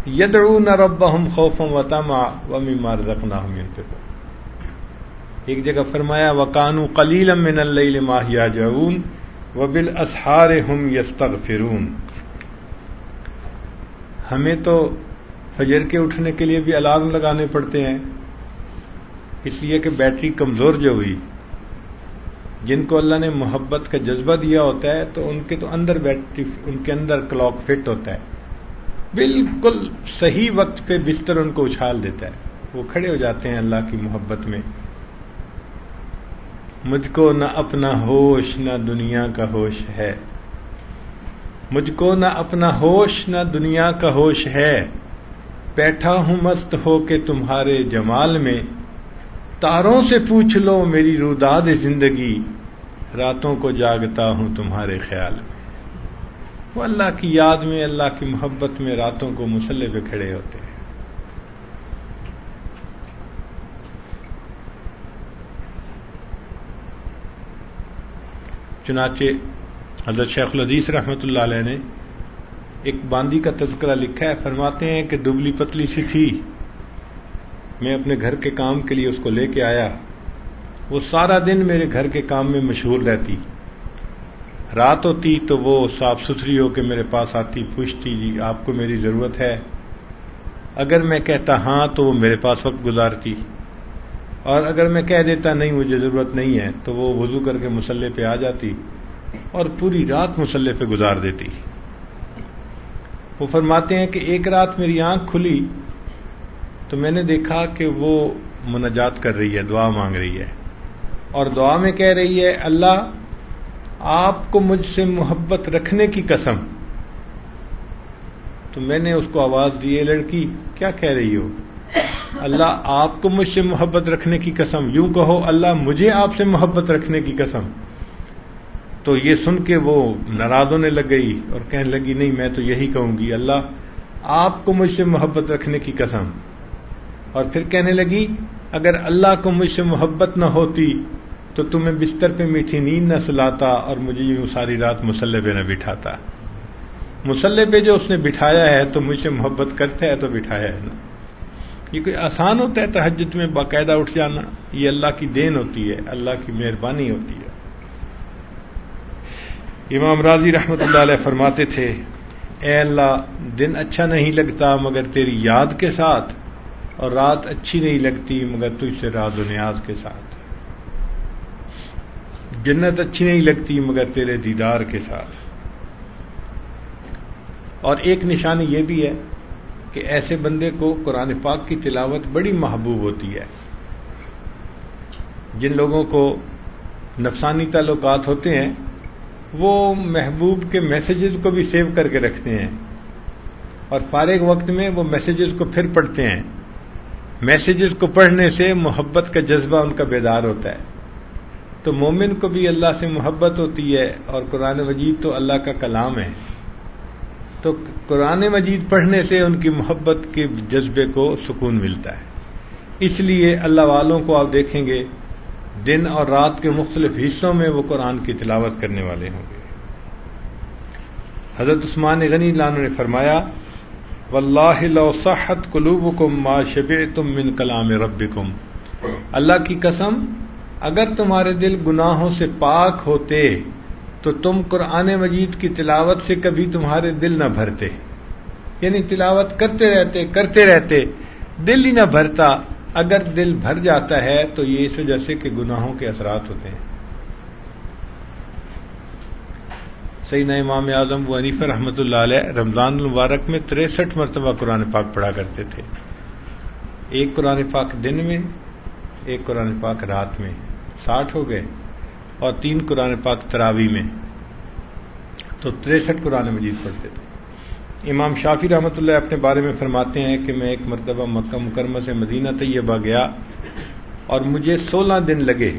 یدڑو نہ رب ہم خوفم و تما و رکھنا ہم ایک جگہ فرمایا، وکانو قلیل من اللہ ماہیا جعون و بل اسہار ہمیں تو فجر کے اٹھنے کے لیے بھی الارم لگانے پڑتے ہیں، اس لیے کہ بیٹری کمزور جو ہوئی، جن کو اللہ نے محبت کا جذبہ دیا ہوتا ہے، تو ان کے تو اندر بیٹری، ان کے اندر کلاک فٹ ہوتا ہے۔ بالکل صحیح وقت پہ بستر ان کو اچھال دیتا ہے۔ وہ کھڑے ہو جاتے ہیں اللہ کی محبت میں۔ مجھ کو نہ اپنا ہوش، نہ دنیا کا ہوش ہے۔ مجھ کو نہ اپنا ہوش، نہ دنیا کا ہوش ہے۔ بیٹھا ہوں مست ہو کے تمہارے جمال میں۔ تاروں سے پوچھ لو میری روداد زندگی۔ راتوں کو جاگتا ہوں تمہارے خیال میں۔ وہ اللہ کی یاد میں، اللہ کی محبت میں راتوں کو مسلح پہ کھڑے ہوتے ہیں۔ چنانچہ حضرت شیخ العدیث رحمۃ اللہ علیہ نے ایک باندی کا تذکرہ لکھا ہے، فرماتے ہیں کہ دبلی پتلی سی تھی۔ میں اپنے گھر کے کام کے لیے اس کو لے کے آیا۔ وہ سارا دن میرے گھر کے کام میں مشہور رہتی۔ رات ہوتی تو وہ صاف ستھری ہو کے میرے پاس آتی، پوچھتی جی آپ کو میری ضرورت ہے؟ اگر میں کہتا ہاں تو وہ میرے پاس وقت گزارتی۔ اور اگر میں کہہ دیتا نہیں، مجھے ضرورت نہیں ہے، تو وہ وضو کر کے مسلح پہ آ جاتی اور پوری رات مسلح پہ گزار دیتی۔ وہ فرماتے ہیں کہ ایک رات میری آنکھ کھلی تو میں نے دیکھا کہ وہ منجات کر رہی ہے، دعا مانگ رہی ہے۔ اور دعا میں کہہ رہی ہے، اللہ آپ کو مجھ سے محبت رکھنے کی قسم۔ تو میں نے اس کو آواز دی لڑکی، کیا کہہ رہی ہو؟ اللہ آپ کو مجھ سے محبت رکھنے کی قسم۔ یوں کہو، اللہ مجھے آپ سے محبت رکھنے کی قسم۔ تو یہ سن کے وہ ناراض ہونے لگ گئی اور کہنے لگی، نہیں، میں تو یہی کہوں گی، اللہ آپ کو مجھ سے محبت رکھنے کی قسم۔ اور پھر کہنے لگی، اگر اللہ کو مجھ سے محبت نہ ہوتی تو تمہیں بستر پہ میٹھی نیند نہ سلاتا اور مجھے یوں ساری رات مسلح پہ نہ بٹھاتا۔ مسلح پہ جو اس نے بٹھایا ہے تو مجھ سے محبت کرتا ہے تو بٹھایا ہے نا۔ یہ کوئی آسان ہوتا ہے تحجد میں باقاعدہ اٹھ جانا؟ یہ اللہ کی دین ہوتی ہے، اللہ کی مہربانی ہوتی ہے۔ امام راضی رحمت اللہ علیہ فرماتے تھے، اے اللہ، دن اچھا نہیں لگتا مگر تیری یاد کے ساتھ، اور رات اچھی نہیں لگتی مگر تجھ سے راد و نیاز کے ساتھ۔ جنت اچھی نہیں لگتی مگر تیرے دیدار کے ساتھ۔ اور ایک نشانی یہ بھی ہے کہ ایسے بندے کو قرآن پاک کی تلاوت بڑی محبوب ہوتی ہے۔ جن لوگوں کو نفسانی تعلقات ہوتے ہیں، وہ محبوب کے میسیجز کو بھی سیو کر کے رکھتے ہیں۔ اور فارغ وقت میں وہ میسیجز کو پھر پڑھتے ہیں۔ میسیجز کو پڑھنے سے محبت کا جذبہ ان کا بیدار ہوتا ہے۔ تو مومن کو بھی اللہ سے محبت ہوتی ہے اور قرآن مجید تو اللہ کا کلام ہے۔ تو قرآن مجید پڑھنے سے ان کی محبت کے جذبے کو سکون ملتا ہے۔ اس لیے اللہ والوں کو آپ دیکھیں گے، دن اور رات کے مختلف حصوں میں وہ قرآن کی تلاوت کرنے والے ہوں گے۔ حضرت عثمان غنی لانو نے فرمایا، واللہ لو صحت قلوبکم ما شبعتم من کلام ربکم۔ اللہ کی قسم اگر تمہارے دل گناہوں سے پاک ہوتے تو تم قرآن مجید کی تلاوت سے کبھی تمہارے دل نہ بھرتے۔ یعنی تلاوت کرتے رہتے کرتے رہتے، دل ہی نہ بھرتا۔ اگر دل بھر جاتا ہے تو یہ اس وجہ سے کہ گناہوں کے اثرات ہوتے ہیں۔ سیدنا امام اعظم و عنیف رحمۃ اللہ علیہ رمضان المبارک میں تریسٹھ مرتبہ قرآن پاک پڑھا کرتے تھے۔ ایک قرآن پاک دن میں ایک قرآن پاک رات میں ساٹھ ہو گئے اور تین قرآن پاک تراوی میں تو تریسٹھ قرآن مجید پڑھتے تھے۔ امام شافی رحمۃ اللہ اپنے بارے میں فرماتے ہیں کہ میں ایک مرتبہ مکہ مکرمہ سے مدینہ طیبہ گیا اور مجھے سولہ دن لگے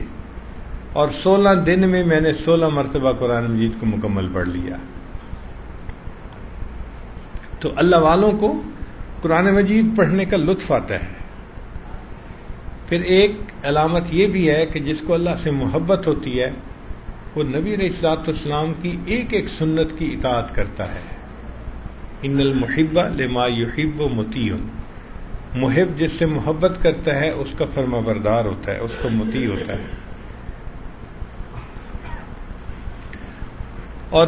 اور سولہ دن میں میں نے سولہ مرتبہ قرآن مجید کو مکمل پڑھ لیا۔ تو اللہ والوں کو قرآن مجید پڑھنے کا لطف آتا ہے۔ پھر ایک علامت یہ بھی ہے کہ جس کو اللہ سے محبت ہوتی ہے، وہ نبی رسلاط اسلام کی ایک ایک سنت کی اطاعت کرتا ہے۔ ان المحبہ لما یحب و متی محب جس سے محبت کرتا ہے، اس کا فرما بردار ہوتا ہے، اس کو متی ہوتا ہے۔ اور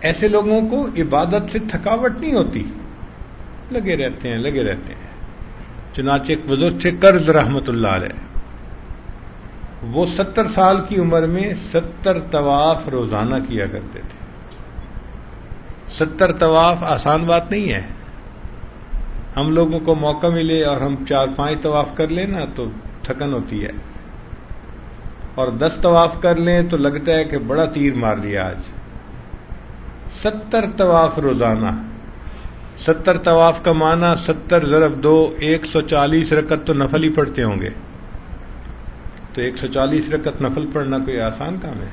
ایسے لوگوں کو عبادت سے تھکاوٹ نہیں ہوتی۔ لگے رہتے ہیں، لگے رہتے ہیں۔ چنانچہ ایک بزرگ تھے قرض رحمت اللہ علیہ۔ وہ ستر سال کی عمر میں ستر طواف روزانہ کیا کرتے تھے۔ ستر طواف آسان بات نہیں ہے۔ ہم لوگوں کو موقع ملے اور ہم چار پانچ طواف کر لیں نا تو تھکن ہوتی ہے۔ اور دس طواف کر لیں تو لگتا ہے کہ بڑا تیر مار لیا آج۔ ستر طواف روزانہ۔ ستر طواف کا معنی ستر ضرب دو، ایک سو چالیس رکت تو نفل ہی پڑھتے ہوں گے۔ تو ایک سو چالیس رکت نفل پڑھنا کوئی آسان کام ہے؟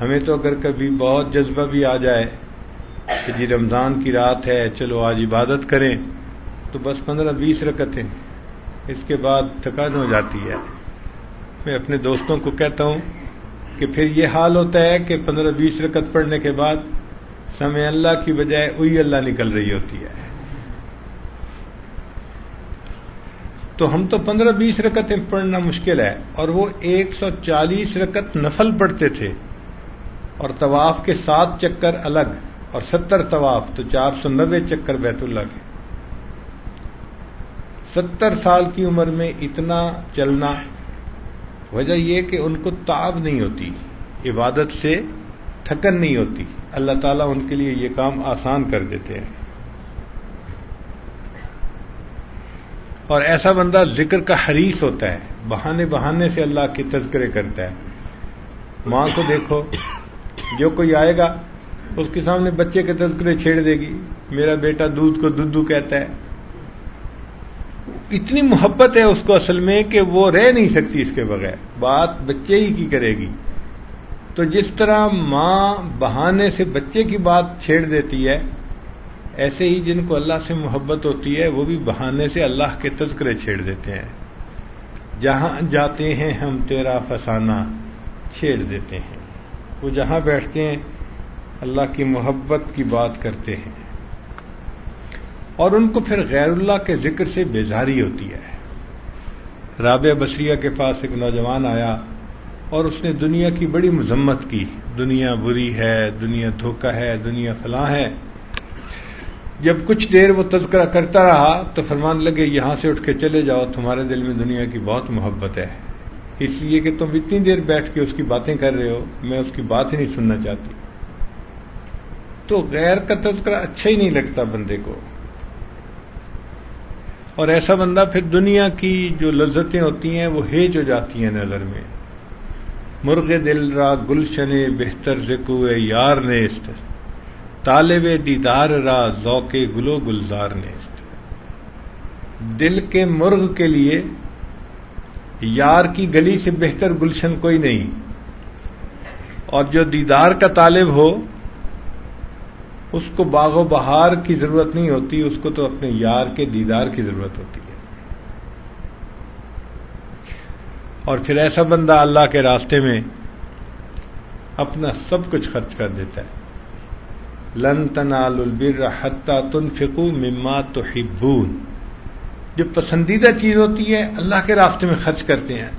ہمیں تو اگر کبھی بہت جذبہ بھی آ جائے کہ جی رمضان کی رات ہے، چلو آج عبادت کریں، تو بس پندرہ بیس رکتیں، اس کے بعد تھکان ہو جاتی ہے۔ میں اپنے دوستوں کو کہتا ہوں کہ پھر یہ حال ہوتا ہے کہ پندرہ بیس رکت پڑھنے کے بعد سمے اللہ کی بجائے وہی اللہ نکل رہی ہوتی ہے۔ تو ہم تو پندرہ بیس رکتیں پڑھنا مشکل ہے اور وہ ایک سو چالیس رکت نفل پڑھتے تھے اور طواف کے سات چکر الگ اور ستر طواف تو چار سو نبے چکر بیت اللہ کے۔ ستر سال کی عمر میں اتنا چلنا وجہ یہ کہ ان کو تاب نہیں ہوتی، عبادت سے تھکن نہیں ہوتی۔ اللہ تعالیٰ ان کے لیے یہ کام آسان کر دیتے ہیں۔ اور ایسا بندہ ذکر کا حریث ہوتا ہے، بہانے بہانے سے اللہ کے تذکرے کرتا ہے۔ ماں کو دیکھو، جو کوئی آئے گا، اس کے سامنے بچے کے تذکرے چھیڑ دے گی۔ میرا بیٹا دودھ کو دودھو کہتا ہے۔ اتنی محبت ہے اس کو اصل میں کہ وہ رہ نہیں سکتی اس کے بغیر۔ بات بچے ہی کی کرے گی۔ تو جس طرح ماں بہانے سے بچے کی بات چھیڑ دیتی ہے، ایسے ہی جن کو اللہ سے محبت ہوتی ہے، وہ بھی بہانے سے اللہ کے تذکرے چھیڑ دیتے ہیں۔ جہاں جاتے ہیں ہم تیرا فسانہ چھیڑ دیتے ہیں۔ وہ جہاں بیٹھتے ہیں، اللہ کی محبت کی بات کرتے ہیں۔ اور ان کو پھر غیر اللہ کے ذکر سے بیزاری ہوتی ہے۔ رابعہ بصریہ کے پاس ایک نوجوان آیا۔ اور اس نے دنیا کی بڑی مذمت کی۔ دنیا بری ہے، دنیا دھوکہ ہے، دنیا فلاں ہے۔ جب کچھ دیر وہ تذکرہ کرتا رہا تو فرمان لگے، یہاں سے اٹھ کے چلے جاؤ، تمہارے دل میں دنیا کی بہت محبت ہے۔ اس لیے کہ تم اتنی دیر بیٹھ کے اس کی باتیں کر رہے ہو، میں اس کی بات ہی نہیں سننا چاہتی۔ تو غیر کا تذکرہ اچھا ہی نہیں لگتا بندے کو۔ اور ایسا بندہ پھر دنیا کی جو لذتیں ہوتی ہیں وہ ہیج ہو جاتی ہیں نظر میں۔ مرغ دل را گلشن بہتر سے یار نیست۔ طالب دیدار را ذوق گلو گلزار نیست۔ دل کے مرغ کے لیے یار کی گلی سے بہتر گلشن کوئی نہیں۔ اور جو دیدار کا طالب ہو، اس کو باغ و بہار کی ضرورت نہیں ہوتی، اس کو تو اپنے یار کے دیدار کی ضرورت ہوتی ہے اور پھر ایسا بندہ اللہ کے راستے میں اپنا سب کچھ خرچ کر دیتا ہے۔ لن تنال البر حتہ تن فکو مما تو جو پسندیدہ چیز ہوتی ہے، اللہ کے راستے میں خرچ کرتے ہیں۔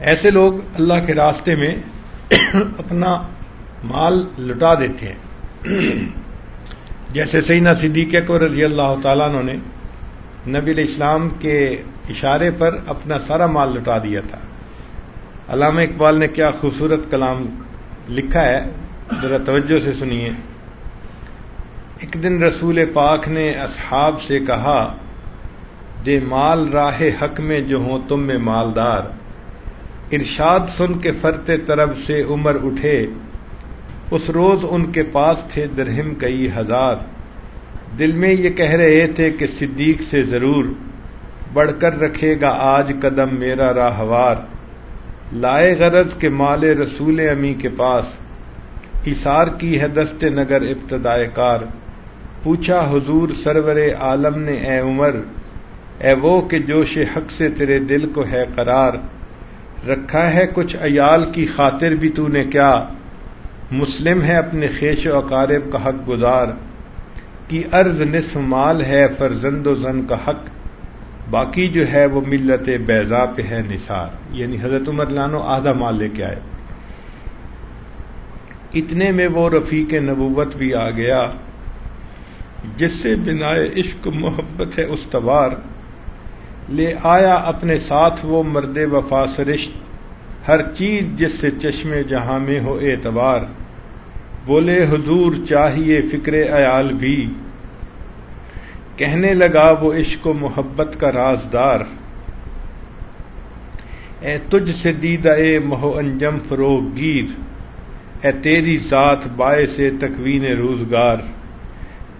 ایسے لوگ اللہ کے راستے میں اپنا مال لٹا دیتے ہیں۔ جیسے سینا صدیق کو رضی اللہ تعالیٰ نے نبی الاسلام کے اشارے پر اپنا سارا مال لٹا دیا تھا۔ علامہ اقبال نے کیا خوبصورت کلام لکھا ہے، ذرا توجہ سے سنیے۔ ایک دن رسول پاک نے اصحاب سے کہا، دے مال راہ حق میں جو ہوں تم میں مالدار۔ ارشاد سن کے فرتے طرف سے عمر اٹھے۔ اس روز ان کے پاس تھے درہم کئی ہزار۔ دل میں یہ کہہ رہے تھے کہ صدیق سے ضرور بڑھ کر رکھے گا آج قدم میرا راہوار۔ لائے غرض کے مال رسول امی کے پاس۔ اثار کی ہے دست نگر ابتدائے کار۔ پوچھا حضور سرور عالم نے، اے عمر، اے وہ کہ جوش حق سے تیرے دل کو ہے قرار۔ رکھا ہے کچھ ایال کی خاطر بھی تو نے کیا۔ مسلم ہے اپنے خیش و اقارب کا حق گزار۔ کی ارض نصف مال ہے، فرزند و زن کا حق۔ باقی جو ہے وہ ملت بیضا پہ ہے نثار۔ یعنی حضرت عمر لانو آدھا مال لے کے آئے۔ اتنے میں وہ رفیق نبوت بھی آ گیا، جس سے بنا عشق محبت ہے استوار لے آیا اپنے ساتھ وہ مرد وفا سرشت، ہر چیز جس سے چشمے جہاں میں ہو اعتبار۔ بولے حضور چاہیے فکر عیال بھی۔ کہنے لگا وہ عشق و محبت کا رازدار۔ اے تجھ سے دیدہ اے مہو انجم فروغ گیر۔ اے تیری ذات باعث سے تکوین روزگار۔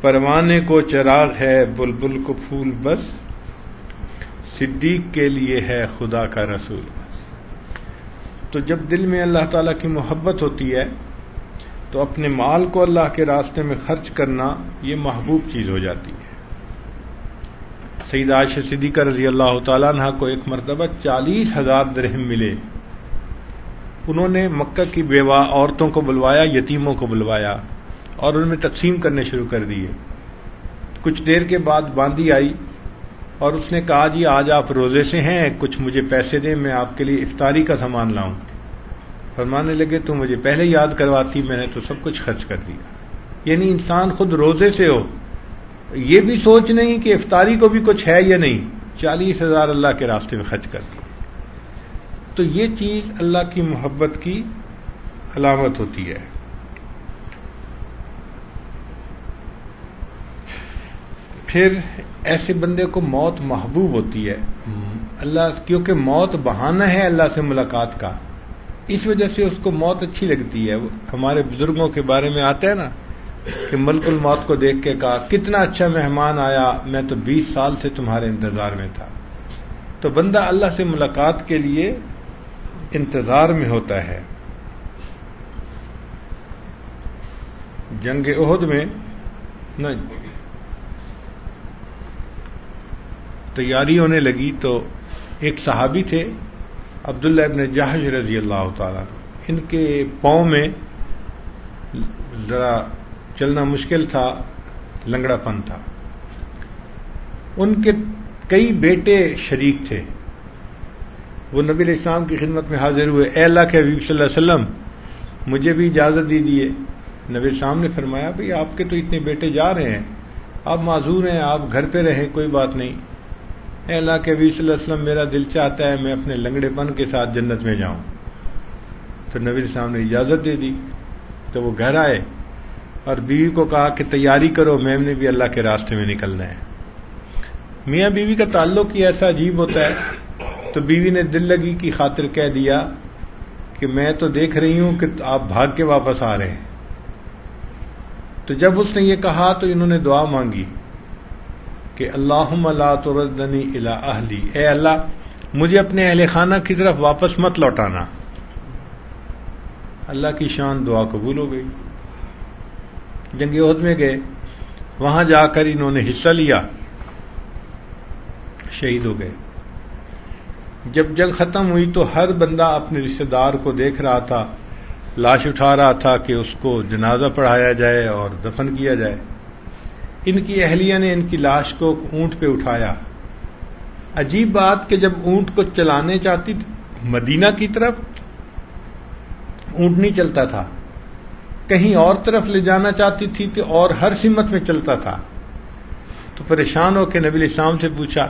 پروانے کو چراغ ہے بلبل کو پھول بس۔ صدیق کے لیے ہے خدا کا رسول بس۔ تو جب دل میں اللہ تعالی کی محبت ہوتی ہے تو اپنے مال کو اللہ کے راستے میں خرچ کرنا یہ محبوب چیز ہو جاتی ہے۔ سعید عائش صدیقہ رضی اللہ تعالیٰ عنہ کو ایک مرتبہ چالیس ہزار درہم ملے۔ انہوں نے مکہ کی بیوہ عورتوں کو بلوایا، یتیموں کو بلوایا اور ان میں تقسیم کرنے شروع کر دیے۔ کچھ دیر کے بعد باندھی آئی اور اس نے کہا جی آج آپ روزے سے ہیں، کچھ مجھے پیسے دیں، میں آپ کے لیے افطاری کا سامان لاؤں۔ فرمانے لگے، تو مجھے پہلے یاد کرواتی، میں نے تو سب کچھ خرچ کر دیا۔ یعنی انسان خود روزے سے ہو۔ یہ بھی سوچ نہیں کہ افطاری کو بھی کچھ ہے یا نہیں۔ چالیس ہزار اللہ کے راستے میں خرچ کر دی تو یہ چیز اللہ کی محبت کی علامت ہوتی ہے۔ پھر ایسے بندے کو موت محبوب ہوتی ہے۔ اللہ، کیونکہ موت بہانا ہے اللہ سے ملاقات کا۔ اس وجہ سے اس کو موت اچھی لگتی ہے۔ ہمارے بزرگوں کے بارے میں آتا ہے نا کہ ملک الموت کو دیکھ کے کہا، کتنا اچھا مہمان آیا، میں تو بیس سال سے تمہارے انتظار میں تھا۔ تو بندہ اللہ سے ملاقات کے لیے انتظار میں ہوتا ہے۔ جنگ عہد میں تیاری ہونے لگی تو ایک صحابی تھے۔ عبداللہ ابن جہاز رضی اللہ تعالی ان کے پاؤں میں ذرا چلنا مشکل تھا، لنگڑا پن تھا۔ ان کے کئی بیٹے شریک تھے۔ وہ نبی علیہ السلام کی خدمت میں حاضر ہوئے۔ اے اللہ کے حبیب صلی اللہ علیہ وسلم، مجھے بھی اجازت دی دیے۔ نبی السلام نے فرمایا، بھائی، آپ کے تو اتنے بیٹے جا رہے ہیں، آپ معذور ہیں، آپ گھر پہ رہیں، کوئی بات نہیں۔ اے اللہ کے حبیب صلی اللہ علیہ وسلم، میرا دل چاہتا ہے میں اپنے لنگڑے پن کے ساتھ جنت میں جاؤں۔ تو نبی السلام نے اجازت دے دی تو وہ گھر آئے اور بیوی کو کہا کہ تیاری کرو، میم نے بھی اللہ کے راستے میں نکلنا ہے۔ میاں بیوی کا تعلق ہی ایسا عجیب ہوتا ہے۔ تو بیوی نے دل لگی کی خاطر کہہ دیا کہ میں تو دیکھ رہی ہوں کہ آپ بھاگ کے واپس آ رہے ہیں۔ تو جب اس نے یہ کہا تو انہوں نے دعا مانگی۔ کہ اللہ اللہ تردنی الا اہلی۔ اے اللہ، مجھے اپنے اہل خانہ کی طرف واپس مت لوٹانا۔ اللہ کی شان دعا قبول ہو گئی۔ جنگی عہد میں گئے۔ وہاں جا کر انہوں نے حصہ لیا۔ شہید ہو گئے۔ جب جنگ ختم ہوئی تو ہر بندہ اپنے رشتے دار کو دیکھ رہا تھا، لاش اٹھا رہا تھا کہ اس کو جنازہ پڑھایا جائے اور دفن کیا جائے۔ ان کی اہلیہ نے ان کی لاش کو اونٹ پہ اٹھایا۔ عجیب بات کہ جب اونٹ کو چلانے چاہتی مدینہ کی طرف اونٹ نہیں چلتا تھا۔ کہیں اور طرف لے جانا چاہتی تھی کہ اور ہر سمت میں چلتا تھا۔ تو پریشان ہو کے نبی اسلام سے پوچھا۔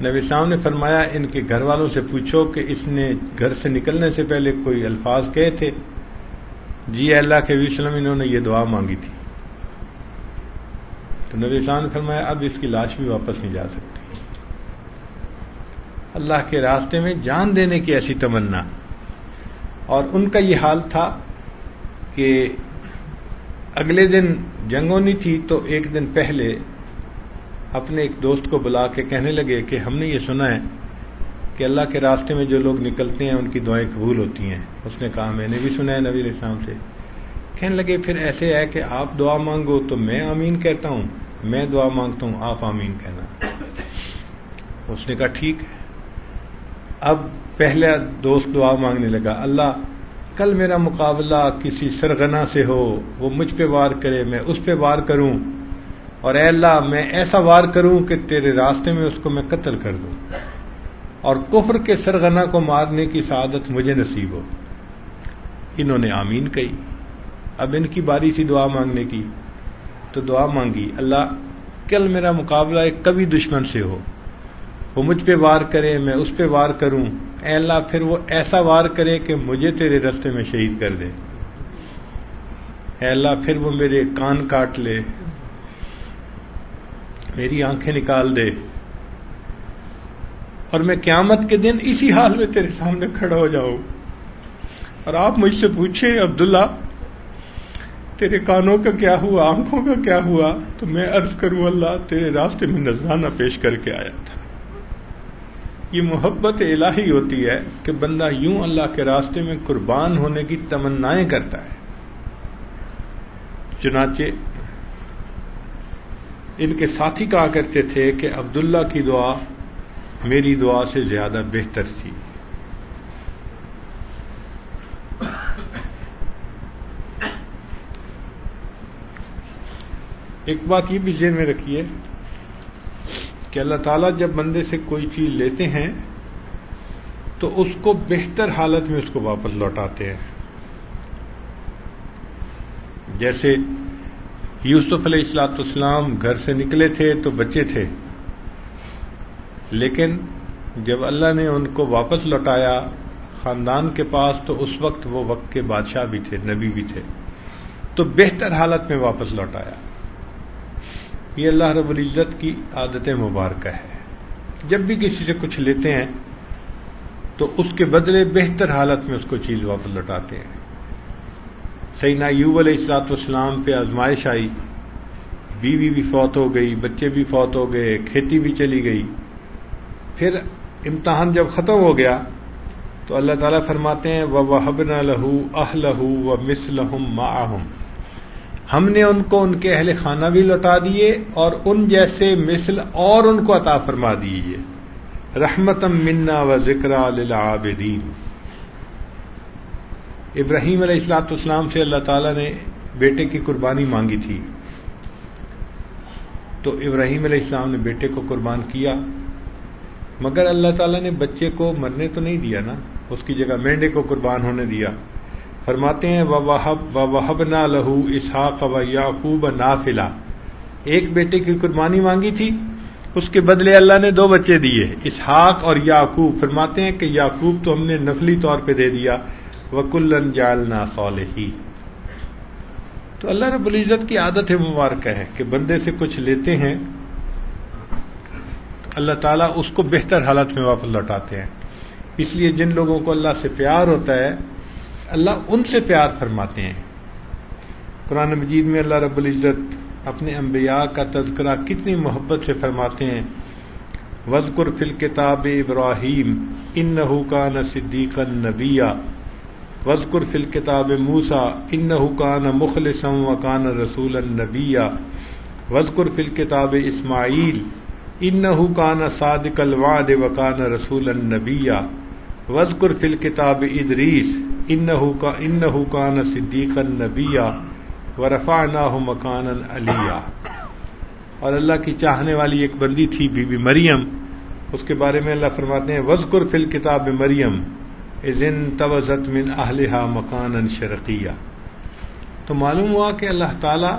نبی اسلام نے فرمایا، ان کے گھر والوں سے پوچھو کہ اس نے گھر سے نکلنے سے پہلے کوئی الفاظ کہے تھے؟ جی اللہ کے وسلم، انہوں نے یہ دعا مانگی تھی۔ تو نبی فرمایا، اب اس کی لاش بھی واپس نہیں جا سکتی۔ اللہ کے راستے میں جان دینے کی ایسی تمنا۔ اور ان کا یہ حال تھا کہ اگلے دن جنگونی تھی تو ایک دن پہلے اپنے ایک دوست کو بلا کے کہنے لگے کہ ہم نے یہ سنا ہے کہ اللہ کے راستے میں جو لوگ نکلتے ہیں، ان کی دعائیں قبول ہوتی ہیں۔ اس نے کہا، میں نے بھی سنا ہے نبی علیہ السلام سے۔ کہنے لگے، پھر ایسے ہے کہ آپ دعا مانگو تو میں آمین کہتا ہوں۔ میں دعا مانگتا ہوں، آپ آمین کہنا۔ اس نے کہا، ٹھیک ہے۔ اب پہلا دوست دعا مانگنے لگا، اللہ، کل میرا مقابلہ کسی سرغنا سے ہو، وہ مجھ پہ وار کرے، میں اس پہ وار کروں۔ اور اے اللہ، میں ایسا وار کروں کہ تیرے راستے میں اس کو میں قتل کر دوں۔ اور کفر کے سرغنا کو مارنے کی سعادت مجھے نصیب ہو۔ انہوں نے آمین کہی۔ اب ان کی باری سی دعا مانگنے کی۔ تو دعا مانگی۔ اللہ، کل میرا مقابلہ ایک کبھی دشمن سے ہو۔ وہ مجھ پہ وار کرے، میں اس پہ وار کروں۔ اے اللہ، پھر وہ ایسا وار کرے کہ مجھے تیرے رستے میں شہید کر دے۔ اے اللہ، پھر وہ میرے کان کاٹ لے۔ میری آنکھیں نکال دے۔ اور میں قیامت کے دن اسی حال میں تیرے سامنے کھڑا ہو جاؤں۔ اور آپ مجھ سے پوچھیں، عبداللہ تیرے کانوں کا کیا ہوا؟ آنکھوں کا کیا ہوا؟ تو میں عرض کروں اللہ، تیرے راستے میں نذرانہ پیش کر کے آیا تھا۔ یہ محبت الہی ہوتی ہے کہ بندہ یوں اللہ کے راستے میں قربان ہونے کی تمنائیں کرتا ہے۔ چنانچہ ان کے ساتھی کہا کرتے تھے کہ عبداللہ کی دعا میری دعا سے زیادہ بہتر تھی۔ ایک بات یہ بھی ذہن میں رکھیے کہ اللہ تعالیٰ جب بندے سے کوئی چیز لیتے ہیں تو اس کو بہتر حالت میں اس کو واپس لوٹاتے ہیں۔ جیسے یوسف علیہ السلاط اسلام گھر سے نکلے تھے تو بچے تھے، لیکن جب اللہ نے ان کو واپس لوٹایا خاندان کے پاس تو اس وقت وہ وقت کے بادشاہ بھی تھے، نبی بھی تھے۔ تو بہتر حالت میں واپس لوٹایا۔ یہ اللہ رب العزت کی عادت مبارکہ ہے۔ جب بھی کسی سے کچھ لیتے ہیں، تو اس کے بدلے بہتر حالت میں اس کو چیز واپس لوٹاتے ہیں۔ سینا یو علیہ السلاط والسلام پہ آزمائش آئی۔ بیوی بھی فوت ہو گئی، بچے بھی فوت ہو گئے، کھیتی بھی چلی گئی۔ پھر امتحان جب ختم ہو گیا، تو اللہ تعالیٰ فرماتے ہیں وہ وحب نہ لہو اہ لہو و مس لہم ہم نے ان کو ان کے اہل خانہ بھی لوٹا دیے اور ان جیسے مثل اور ان کو عطا فرما دیجیے رحمتم منا و ذکر للعابدین۔ ابراہیم علیہ السلاط اسلام سے اللہ تعالی نے بیٹے کی قربانی مانگی تھی۔ تو ابراہیم علیہ السلام نے بیٹے کو قربان کیا۔ مگر اللہ تعالیٰ نے بچے کو مرنے تو نہیں دیا نا، اس کی جگہ مینڈے کو قربان ہونے دیا۔ فرماتے ہیں و وحب نہ لہو اسحاق و یعقوب نافلا. ایک بیٹے کی قربانی مانگی تھی، اس کے بدلے اللہ نے دو بچے دیے، اسحاق اور یعقوب۔ فرماتے ہیں کہ یعقوب تو ہم نے نفلی طور پہ دے دیا وکلن جالنا صالحی تو اللہ رب العزت کی عادت ہے مبارکہ ہے کہ بندے سے کچھ لیتے ہیں، اللہ تعالیٰ اس کو بہتر حالت میں واپس لوٹاتے ہیں۔ اس لیے جن لوگوں کو اللہ سے پیار ہوتا ہے اللہ ان سے پیار فرماتے ہیں۔ قرآن مجید میں اللہ رب العزت اپنے انبیاء کا تذکرہ کتنی محبت سے فرماتے ہیں۔ وزقر فل کتاب ابراہیم ان نحو نہ صدیق نبیا وزقر فل کتاب موسا ان نحو کا نہ مخلصم و کان رسول النبیا وزقر فل کتاب اسماعیل ان نحو نہ صادق الواد وکان رسول النبیا وزقر فل کتاب ادریس ان نحو کا ان نحو کا نہ صدیق النبیا نہ مکان علیہ اور اللہ کی چاہنے والی ایک بندی تھی، بی بی مریم۔ اس کے بارے میں اللہ فرماتے ہیں وزقر فل کتاب مریم ازن توزت من اہلہا مکان شرقیہ۔ تو معلوم ہوا کہ اللہ تعالی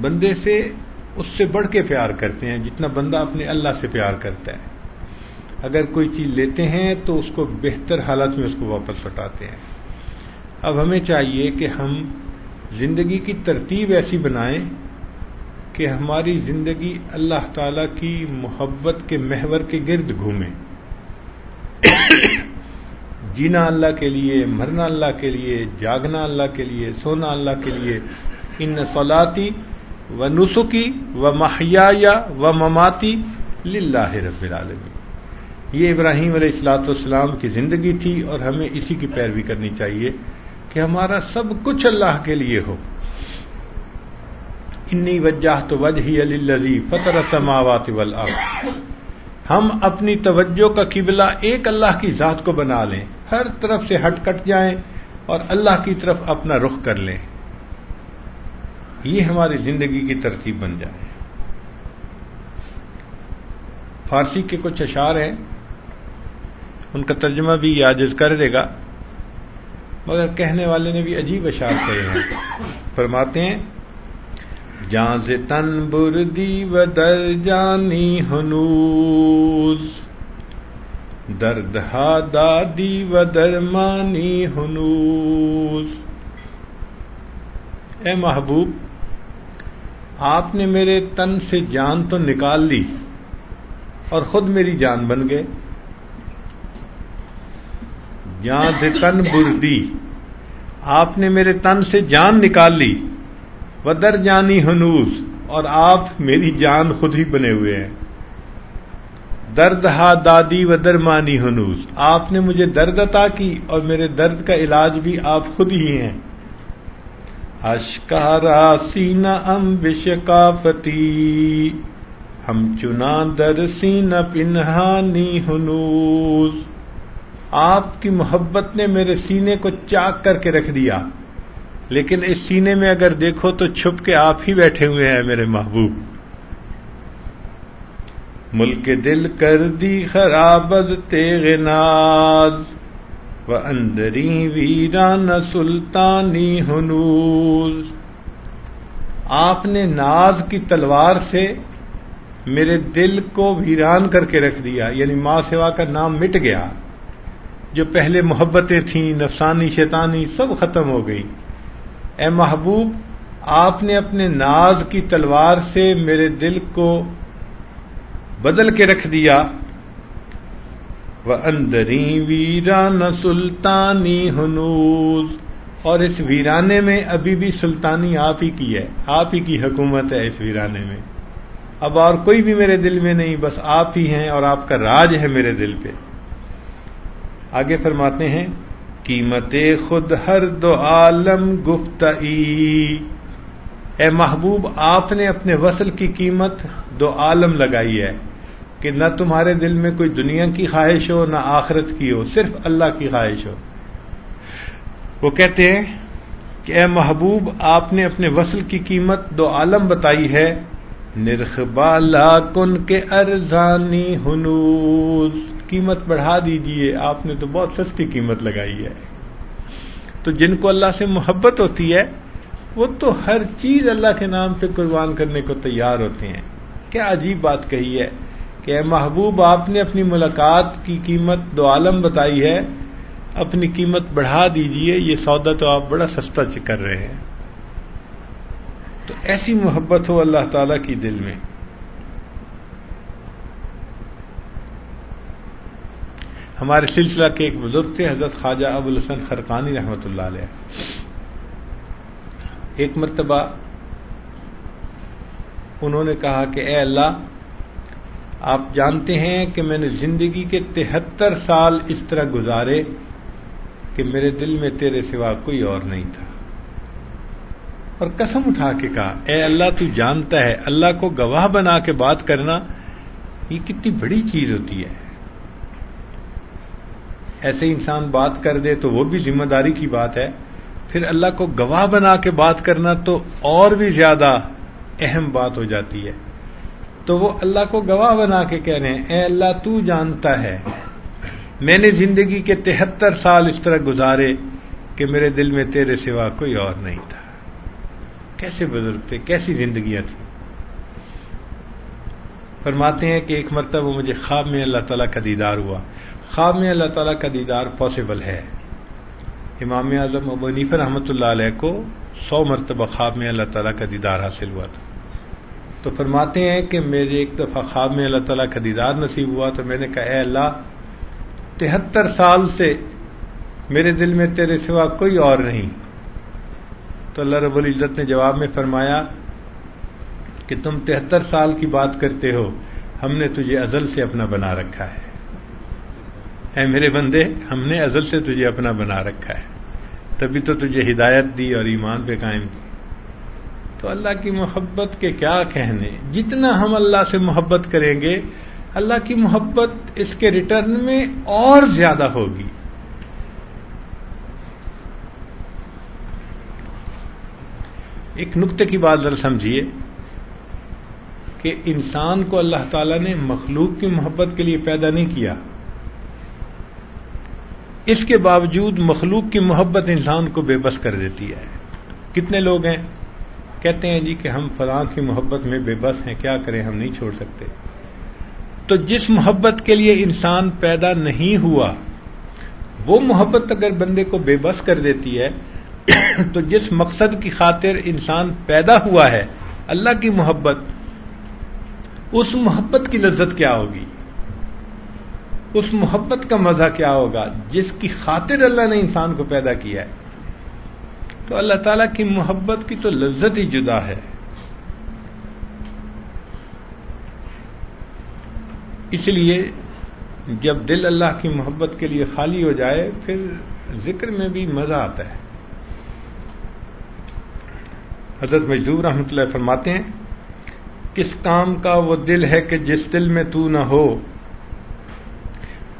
بندے سے اس سے بڑھ کے پیار کرتے ہیں، جتنا بندہ اپنے اللہ سے پیار کرتا ہے۔ اگر کوئی چیز لیتے ہیں تو اس کو بہتر حالت میں اس کو واپس لوٹاتے ہیں۔ اب ہمیں چاہیے کہ ہم زندگی کی ترتیب ایسی بنائیں کہ ہماری زندگی اللہ تعالی کی محبت کے محور کے گرد گھومے۔ جینا اللہ کے لیے، مرنا اللہ کے لیے، جاگنا اللہ کے لیے، سونا اللہ کے لیے۔ ان سولاتی و نسخی و محیا و مماتی لاہ رب العالمین۔ یہ ابراہیم علیہ السلاۃ والسلام کی زندگی تھی اور ہمیں اسی کی پیروی کرنی چاہیے کہ ہمارا سب کچھ اللہ کے لیے ہو۔ انی وجہ تو وجہ علی فطر سماوات والارض۔ ہم اپنی توجہ کا قبلہ ایک اللہ کی ذات کو بنا لیں، ہر طرف سے ہٹ کٹ جائیں اور اللہ کی طرف اپنا رخ کر لیں۔ یہ ہماری زندگی کی ترتیب بن جائے۔ فارسی کے کچھ اشعار ہیں۔ ان کا ترجمہ بھی یاجز کر دے گا۔ مگر کہنے والے نے بھی عجیب اشار کہے ہیں۔ فرماتے ہیں جان سے تن بردی و در جانی ہنوز درد ہا دادی و درمانی ہنوز۔ اے محبوب، آپ نے میرے تن سے جان تو نکال لی اور خود میری جان بن گئے۔ جان سے تن بردی آپ نے میرے تن سے جان نکال لی۔ ودر جانی ہنوز اور آپ میری جان خود ہی بنے ہوئے ہیں۔ درد ہا دادی و درمانی ہنوز۔ آپ نے مجھے درد عطا کی اور میرے درد کا علاج بھی آپ خود ہی ہیں۔ اشکارا سینا ام بشکافتی۔ ہم چنا در سینا پنہانی ہنوز۔ آپ کی محبت نے میرے سینے کو چاک کر کے رکھ دیا۔ لیکن اس سینے میں اگر دیکھو تو چھپ کے آپ ہی بیٹھے ہوئے ہیں میرے محبوب۔ ملک دل کر دی خراب تیغ ناز، و اندری ویران سلطانی ہنوز۔ آپ نے ناز کی تلوار سے میرے دل کو ویران کر کے رکھ دیا یعنی ماں سیوا کا نام مٹ گیا۔ جو پہلے محبتیں تھیں، نفسانی، شیطانی، سب ختم ہو گئی۔ اے محبوب، آپ نے اپنے ناز کی تلوار سے میرے دل کو بدل کے رکھ دیا۔ وہ اندری ویران سلطانی ہنوز۔ اور اس ویرانے میں ابھی بھی سلطانی آپ ہی کی ہے۔ آپ ہی کی حکومت ہے اس ویرانے میں۔ اب اور کوئی بھی میرے دل میں نہیں، بس آپ ہی ہیں اور آپ کا راج ہے میرے دل پہ۔ آگے فرماتے ہیں، قیمت خود ہر دو عالم گفت اے محبوب، آپ نے اپنے وصل کی قیمت دو عالم لگائی ہے کہ نہ تمہارے دل میں کوئی دنیا کی خواہش ہو، نہ آخرت کی ہو، صرف اللہ کی خواہش ہو۔ وہ کہتے ہیں کہ اے محبوب، آپ نے اپنے وصل کی قیمت دو عالم بتائی ہے۔ نرخ بالا کن کے ارزانی ہنوز۔ قیمت بڑھا دیجیے، آپ نے تو بہت سستی قیمت لگائی ہے۔ تو جن کو اللہ سے محبت ہوتی ہے، وہ تو ہر چیز اللہ کے نام پہ قربان کرنے کو تیار ہوتے ہیں۔ کیا عجیب بات کہی ہے کہ اے محبوب، آپ نے اپنی ملاقات کی قیمت دو عالم بتائی ہے، اپنی قیمت بڑھا دیجیے، یہ سودا تو آپ بڑا سستا کر رہے ہیں۔ تو ایسی محبت ہو اللہ تعالی کی دل میں۔ ہمارے سلسلہ کے ایک بزرگ تھے، حضرت خواجہ ابو الحسن خرقانی رحمۃ اللہ علیہ۔ ایک مرتبہ انہوں نے کہا کہ اے اللہ، آپ جانتے ہیں کہ میں نے زندگی کے تہتر سال اس طرح گزارے کہ میرے دل میں تیرے سوا کوئی اور نہیں تھا۔ اور قسم اٹھا کے کہا، اے اللہ، تو جانتا ہے، اللہ کو گواہ بنا کے بات کرنا یہ کتنی بڑی چیز ہوتی ہے۔ ایسے انسان بات کر دے تو وہ بھی ذمہ داری کی بات ہے۔ پھر اللہ کو گواہ بنا کے بات کرنا تو اور بھی زیادہ اہم بات ہو جاتی ہے۔ تو وہ اللہ کو گواہ بنا کے کہہ رہے ہیں، اے اللہ تو جانتا ہے، میں نے زندگی کے تہتر سال اس طرح گزارے کہ میرے دل میں تیرے سوا کوئی اور نہیں تھا۔ کیسے بزرگ تھے، کیسی زندگیاں تھیں۔ فرماتے ہیں کہ ایک مرتبہ مجھے خواب میں اللہ تعالیٰ کا دیدار ہوا۔ خواب میں اللہ تعالیٰ کا دیدار پاسبل ہے۔ امام اعظم ابو نیف رحمۃ اللہ علیہ کو سو مرتبہ خواب میں اللہ تعالیٰ کا دیدار حاصل ہوا تھا۔ تو فرماتے ہیں کہ میرے ایک دفعہ خواب میں اللہ تعالیٰ کا دیدار نصیب ہوا تو میں نے کہا، اے اللہ، تہتر سال سے میرے دل میں تیرے سوا کوئی اور نہیں۔ تو اللہ رب العزت نے جواب میں فرمایا کہ تم تہتر سال کی بات کرتے ہو، ہم نے تجھے ازل سے اپنا بنا رکھا ہے۔ اے میرے بندے، ہم نے ازل سے تجھے اپنا بنا رکھا ہے۔ تبھی تو تجھے ہدایت دی اور ایمان پہ قائم کی۔ تو اللہ کی محبت کے کیا کہنے؟ جتنا ہم اللہ سے محبت کریں گے، اللہ کی محبت اس کے ریٹرن میں اور زیادہ ہوگی۔ ایک نقطے کی بات ذرا سمجھیے کہ انسان کو اللہ تعالی نے مخلوق کی محبت کے لیے پیدا نہیں کیا۔ اس کے باوجود مخلوق کی محبت انسان کو بے بس کر دیتی ہے۔ کتنے لوگ ہیں؟ کہتے ہیں جی کہ ہم فلاں کی محبت میں بے بس ہیں، کیا کریں؟ ہم نہیں چھوڑ سکتے۔ تو جس محبت کے لیے انسان پیدا نہیں ہوا، وہ محبت اگر بندے کو بے بس کر دیتی ہے، تو جس مقصد کی خاطر انسان پیدا ہوا ہے، اللہ کی محبت، اس محبت کی لذت کیا ہوگی؟ اس محبت کا مزہ کیا ہوگا جس کی خاطر اللہ نے انسان کو پیدا کیا ہے؟ تو اللہ تعالی کی محبت کی تو لذت ہی جدا ہے۔ اس لیے جب دل اللہ کی محبت کے لیے خالی ہو جائے، پھر ذکر میں بھی مزہ آتا ہے۔ حضرت مجدور رحمۃ اللہ فرماتے ہیں، کس کام کا وہ دل ہے کہ جس دل میں تو نہ ہو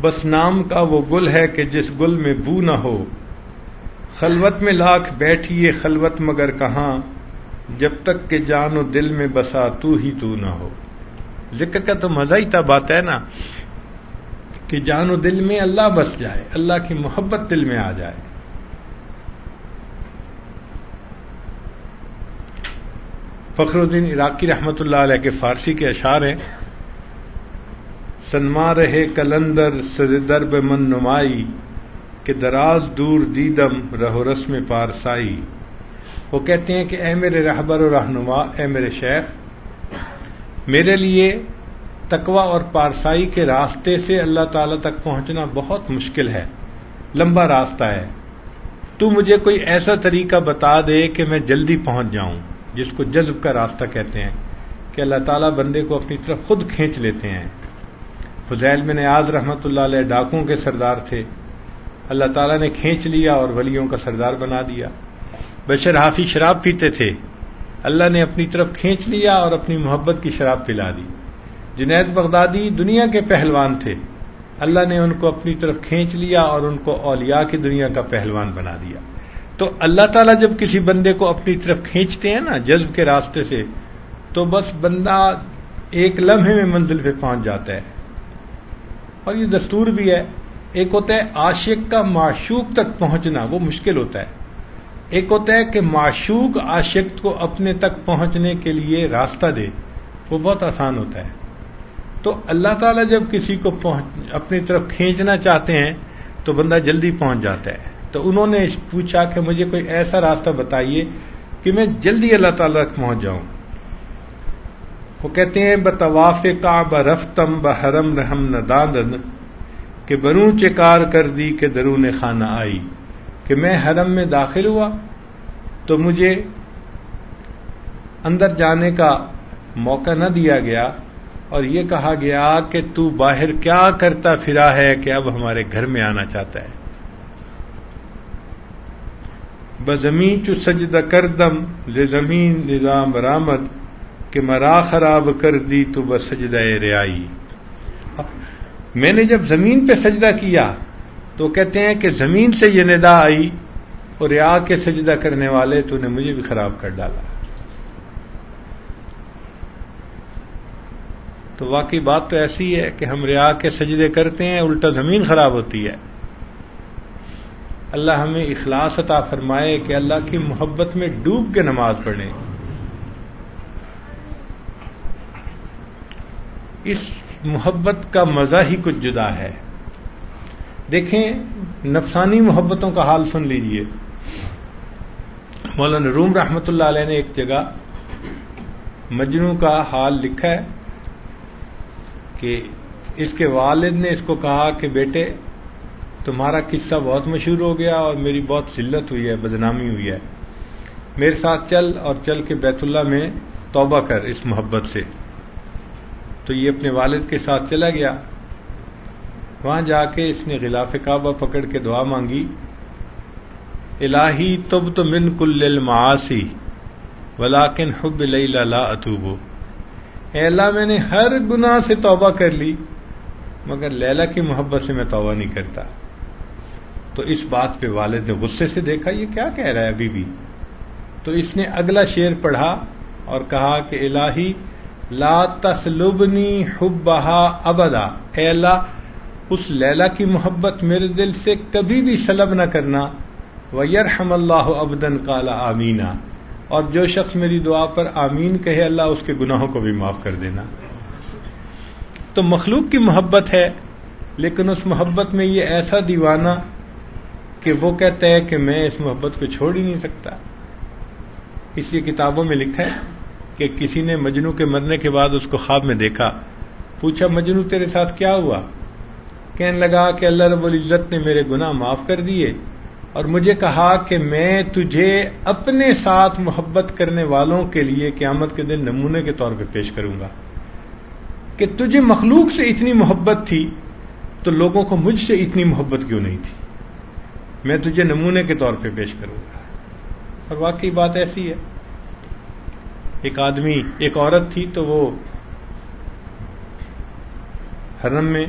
بس نام کا وہ گل ہے کہ جس گل میں بو نہ ہو۔ خلوت میں لاکھ بیٹھیے خلوت مگر کہاں، جب تک کہ جان و دل میں بسا تو ہی تو نہ ہو۔ ذکر کا تو مزہ ہی تھا بات ہے نا کہ جان و دل میں اللہ بس جائے، اللہ کی محبت دل میں آ جائے۔ فخر الدین عراقی رحمت اللہ علیہ کے فارسی کے اشعار ہیں۔ سنما رہے کلندر درب من نمائی، کہ دراز دور دیدم رہو رسم پارسائی۔ وہ کہتے ہیں کہ اے میرے رہبر و رہنما، اے میرے شیخ، میرے لیے تقوا اور پارسائی کے راستے سے اللہ تعالی تک پہنچنا بہت مشکل ہے، لمبا راستہ ہے۔ تو مجھے کوئی ایسا طریقہ بتا دے کہ میں جلدی پہنچ جاؤں، جس کو جذب کا راستہ کہتے ہیں، کہ اللہ تعالیٰ بندے کو اپنی طرف خود کھینچ لیتے ہیں۔ فضیل میں نیاز رحمت اللہ علیہ ڈاکوں کے سردار تھے۔ اللہ تعالیٰ نے کھینچ لیا اور ولیوں کا سردار بنا دیا۔ بشر حافی شراب پیتے تھے۔ اللہ نے اپنی طرف کھینچ لیا اور اپنی محبت کی شراب پلا دی۔ جنید بغدادی دنیا کے پہلوان تھے۔ اللہ نے ان کو اپنی طرف کھینچ لیا اور ان کو اولیاء کی دنیا کا پہلوان بنا دیا۔ تو اللہ تعالیٰ جب کسی بندے کو اپنی طرف کھینچتے ہیں نا جذب کے راستے سے، تو بس بندہ ایک لمحے میں منزل پہ پہنچ جاتا ہے۔ اور یہ دستور بھی ہے، ایک ہوتا ہے عاشق کا معشوق تک پہنچنا، وہ مشکل ہوتا ہے۔ ایک ہوتا ہے کہ معشوق عاشق کو اپنے تک پہنچنے کے لیے راستہ دے، وہ بہت آسان ہوتا ہے۔ تو اللہ تعالیٰ جب کسی کو پہنچ، اپنی طرف کھینچنا چاہتے ہیں، تو بندہ جلدی پہنچ جاتا ہے۔ تو انہوں نے پوچھا کہ مجھے کوئی ایسا راستہ بتائیے کہ میں جلدی اللہ تعالیٰ تک پہنچ جاؤں۔ وہ کہتے ہیں بطواف کا برفتم بحرم رحم ندان کہ بروں چکار کر دی کہ درون خانہ آئی، کہ میں حرم میں داخل ہوا تو مجھے اندر جانے کا موقع نہ دیا گیا اور یہ کہا گیا کہ تو باہر کیا کرتا پھرا ہے کہ اب ہمارے گھر میں آنا چاہتا ہے۔ بزمین چو سجد کردم زمین نظام برآمد کہ مرا خراب کر دی تو بسجد ریائی میں نے جب زمین پہ سجدہ کیا تو کہتے ہیں کہ زمین سے یہ ندا آئی اور ریا کے سجدہ کرنے والے تو نے مجھے بھی خراب کر ڈالا۔ تو واقعی بات تو ایسی ہے کہ ہم ریا کے سجدے کرتے ہیں، الٹا زمین خراب ہوتی ہے۔ اللہ ہمیں اخلاص عطا فرمائے کہ اللہ کی محبت میں ڈوب کے نماز پڑھیں۔ اس محبت کا مزہ ہی کچھ جدا ہے۔ دیکھیں، نفسانی محبتوں کا حال سن لیجیے۔ مولانا روم رحمت اللہ علیہ نے ایک جگہ مجنو کا حال لکھا ہے کہ اس کے والد نے اس کو کہا کہ بیٹے، تمہارا قصہ بہت مشہور ہو گیا اور میری بہت سلت ہوئی ہے، بدنامی ہوئی ہے۔ میرے ساتھ چل اور چل کے بیت اللہ میں توبہ کر اس محبت سے۔ تو یہ اپنے والد کے ساتھ چلا گیا۔ وہاں جا کے اس نے غلاف کعبہ پکڑ کے دعا مانگی۔ الہی تب تو من کل المعاسی ولاکن حب لا اتوبو۔ اے اللہ، میں نے ہر گناہ سے توبہ کر لی، مگر لیلا کی محبت سے میں توبہ نہیں کرتا۔ تو اس بات پہ والد نے غصے سے دیکھا، یہ کیا کہہ رہا ہے ابھی بھی؟ تو اس نے اگلا شعر پڑھا اور کہا کہ الہی لا تسلبنی حبہا ابدا۔ اے اللہ، اس لیلا کی محبت میرے دل سے کبھی بھی سلب نہ کرنا۔ وہ یرحم اللہ ابدن کالا آمینہ اور جو شخص میری دعا پر آمین کہے، اللہ اس کے گناہوں کو بھی معاف کر دینا۔ تو مخلوق کی محبت ہے، لیکن اس محبت میں یہ ایسا دیوانہ کہ وہ کہتا ہے کہ میں اس محبت کو چھوڑ ہی نہیں سکتا۔ اس لیے کتابوں میں لکھا ہے کہ کسی نے مجنو کے مرنے کے بعد اس کو خواب میں دیکھا، پوچھا، مجنو، تیرے ساتھ کیا ہوا؟ کہنے لگا کہ اللہ رب العزت نے میرے گناہ معاف کر دیے اور مجھے کہا کہ میں تجھے اپنے ساتھ محبت کرنے والوں کے لیے قیامت کے دن نمونے کے طور پہ پیش کروں گا۔ کہ تجھے مخلوق سے اتنی محبت تھی تو لوگوں کو مجھ سے اتنی محبت کیوں نہیں تھی؟ میں تجھے نمونے کے طور پہ پیش کروں گا۔ اور واقعی بات ایسی ہے۔ ایک آدمی، ایک عورت تھی تو وہ حرم میں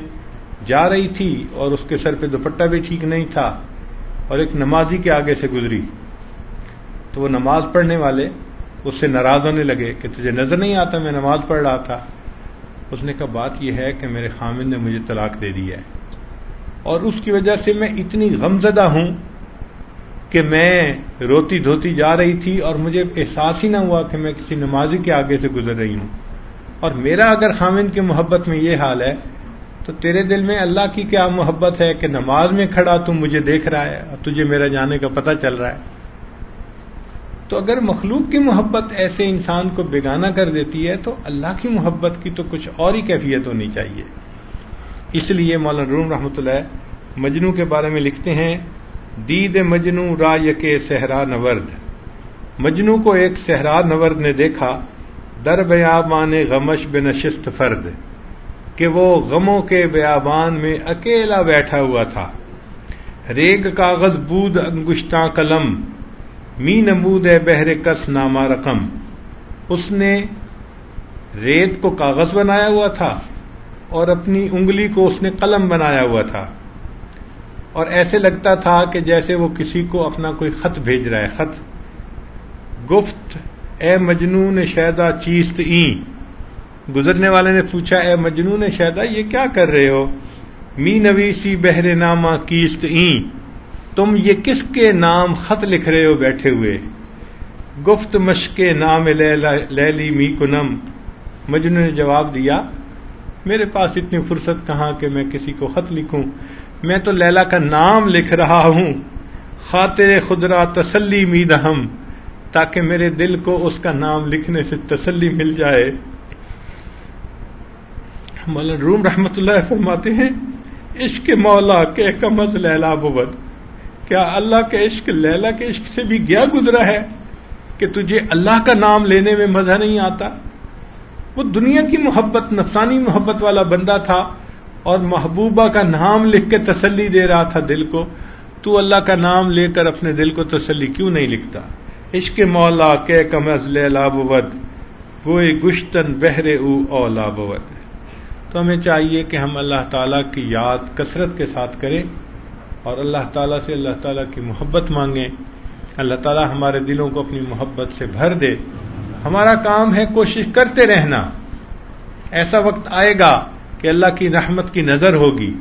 جا رہی تھی اور اس کے سر پہ دوپٹہ بھی ٹھیک نہیں تھا اور ایک نمازی کے آگے سے گزری۔ تو وہ نماز پڑھنے والے اس سے ناراض ہونے لگے کہ تجھے نظر نہیں آتا میں نماز پڑھ رہا تھا۔ اس نے کہا، بات یہ ہے کہ میرے خامن نے مجھے طلاق دے دی ہے اور اس کی وجہ سے میں اتنی غمزدہ ہوں کہ میں روتی دھوتی جا رہی تھی اور مجھے احساس ہی نہ ہوا کہ میں کسی نمازی کے آگے سے گزر رہی ہوں۔ اور میرا اگر خامن کی محبت میں یہ حال ہے، تو تیرے دل میں اللہ کی کیا محبت ہے کہ نماز میں کھڑا تم مجھے دیکھ رہا ہے اور تجھے میرا جانے کا پتہ چل رہا ہے۔ تو اگر مخلوق کی محبت ایسے انسان کو بیگانہ کر دیتی ہے، تو اللہ کی محبت کی تو کچھ اور ہی کیفیت ہونی چاہیے۔ اس لیے مولانا روم رحمۃ اللہ مجنو کے بارے میں لکھتے ہیں دید مجنو را کے صحرا نورد۔ مجنو کو ایک صحرا نورد نے دیکھا، در بیابان غمش بنشست فرد، کہ وہ غموں کے بیابان میں اکیلا بیٹھا ہوا تھا۔ ریگ کاغذ، بود، انگشتاں، قلم می نمود بہر کس نامہ رقم۔ اس نے ریت کو کاغذ بنایا ہوا تھا اور اپنی انگلی کو اس نے قلم بنایا ہوا تھا۔ اور ایسے لگتا تھا کہ جیسے وہ کسی کو اپنا کوئی خط بھیج رہا ہے۔ خط۔ گفت، اے مجنون شیدا، چیست این گزرنے والے نے پوچھا، اے مجنون شیدا، یہ کیا کر رہے ہو؟ می نویسی بہر نامہ کیست این تم یہ کس کے نام خط لکھ رہے ہو بیٹھے ہوئے؟ گفت، مشق نام لیلی می کنم۔ مجنو نے جواب دیا، میرے پاس اتنی فرصت کہاں کہ میں کسی کو خط لکھوں؟ میں تو لیلا کا نام لکھ رہا ہوں۔ خاطر خدرا تسلی مید ہم، تاکہ میرے دل کو اس کا نام لکھنے سے تسلی مل جائے۔ مولانا روم رحمت اللہ فرماتے ہیں، عشق مولا کے کمز لیلا بود کیا اللہ کے عشق لیلا کے عشق سے بھی گیا گزرا ہے کہ تجھے اللہ کا نام لینے میں مزہ نہیں آتا؟ وہ دنیا کی محبت، نفسانی محبت والا بندہ تھا۔ اور محبوبہ کا نام لکھ کے تسلی دے رہا تھا دل کو، تو اللہ کا نام لے کر اپنے دل کو تسلی کیوں نہیں لکھتا؟ عشق مولا کے کمز لیلا بود وہ گشتن بہرے او اولا بود تو ہمیں چاہیے کہ ہم اللہ تعالیٰ کی یاد، کثرت کے ساتھ کریں اور اللہ تعالیٰ سے اللہ تعالیٰ کی محبت مانگیں۔ اللہ تعالیٰ ہمارے دلوں کو اپنی محبت سے بھر دے۔ ہمارا کام ہے کوشش کرتے رہنا۔ ایسا وقت آئے گا کہ اللہ کی رحمت کی نظر ہوگی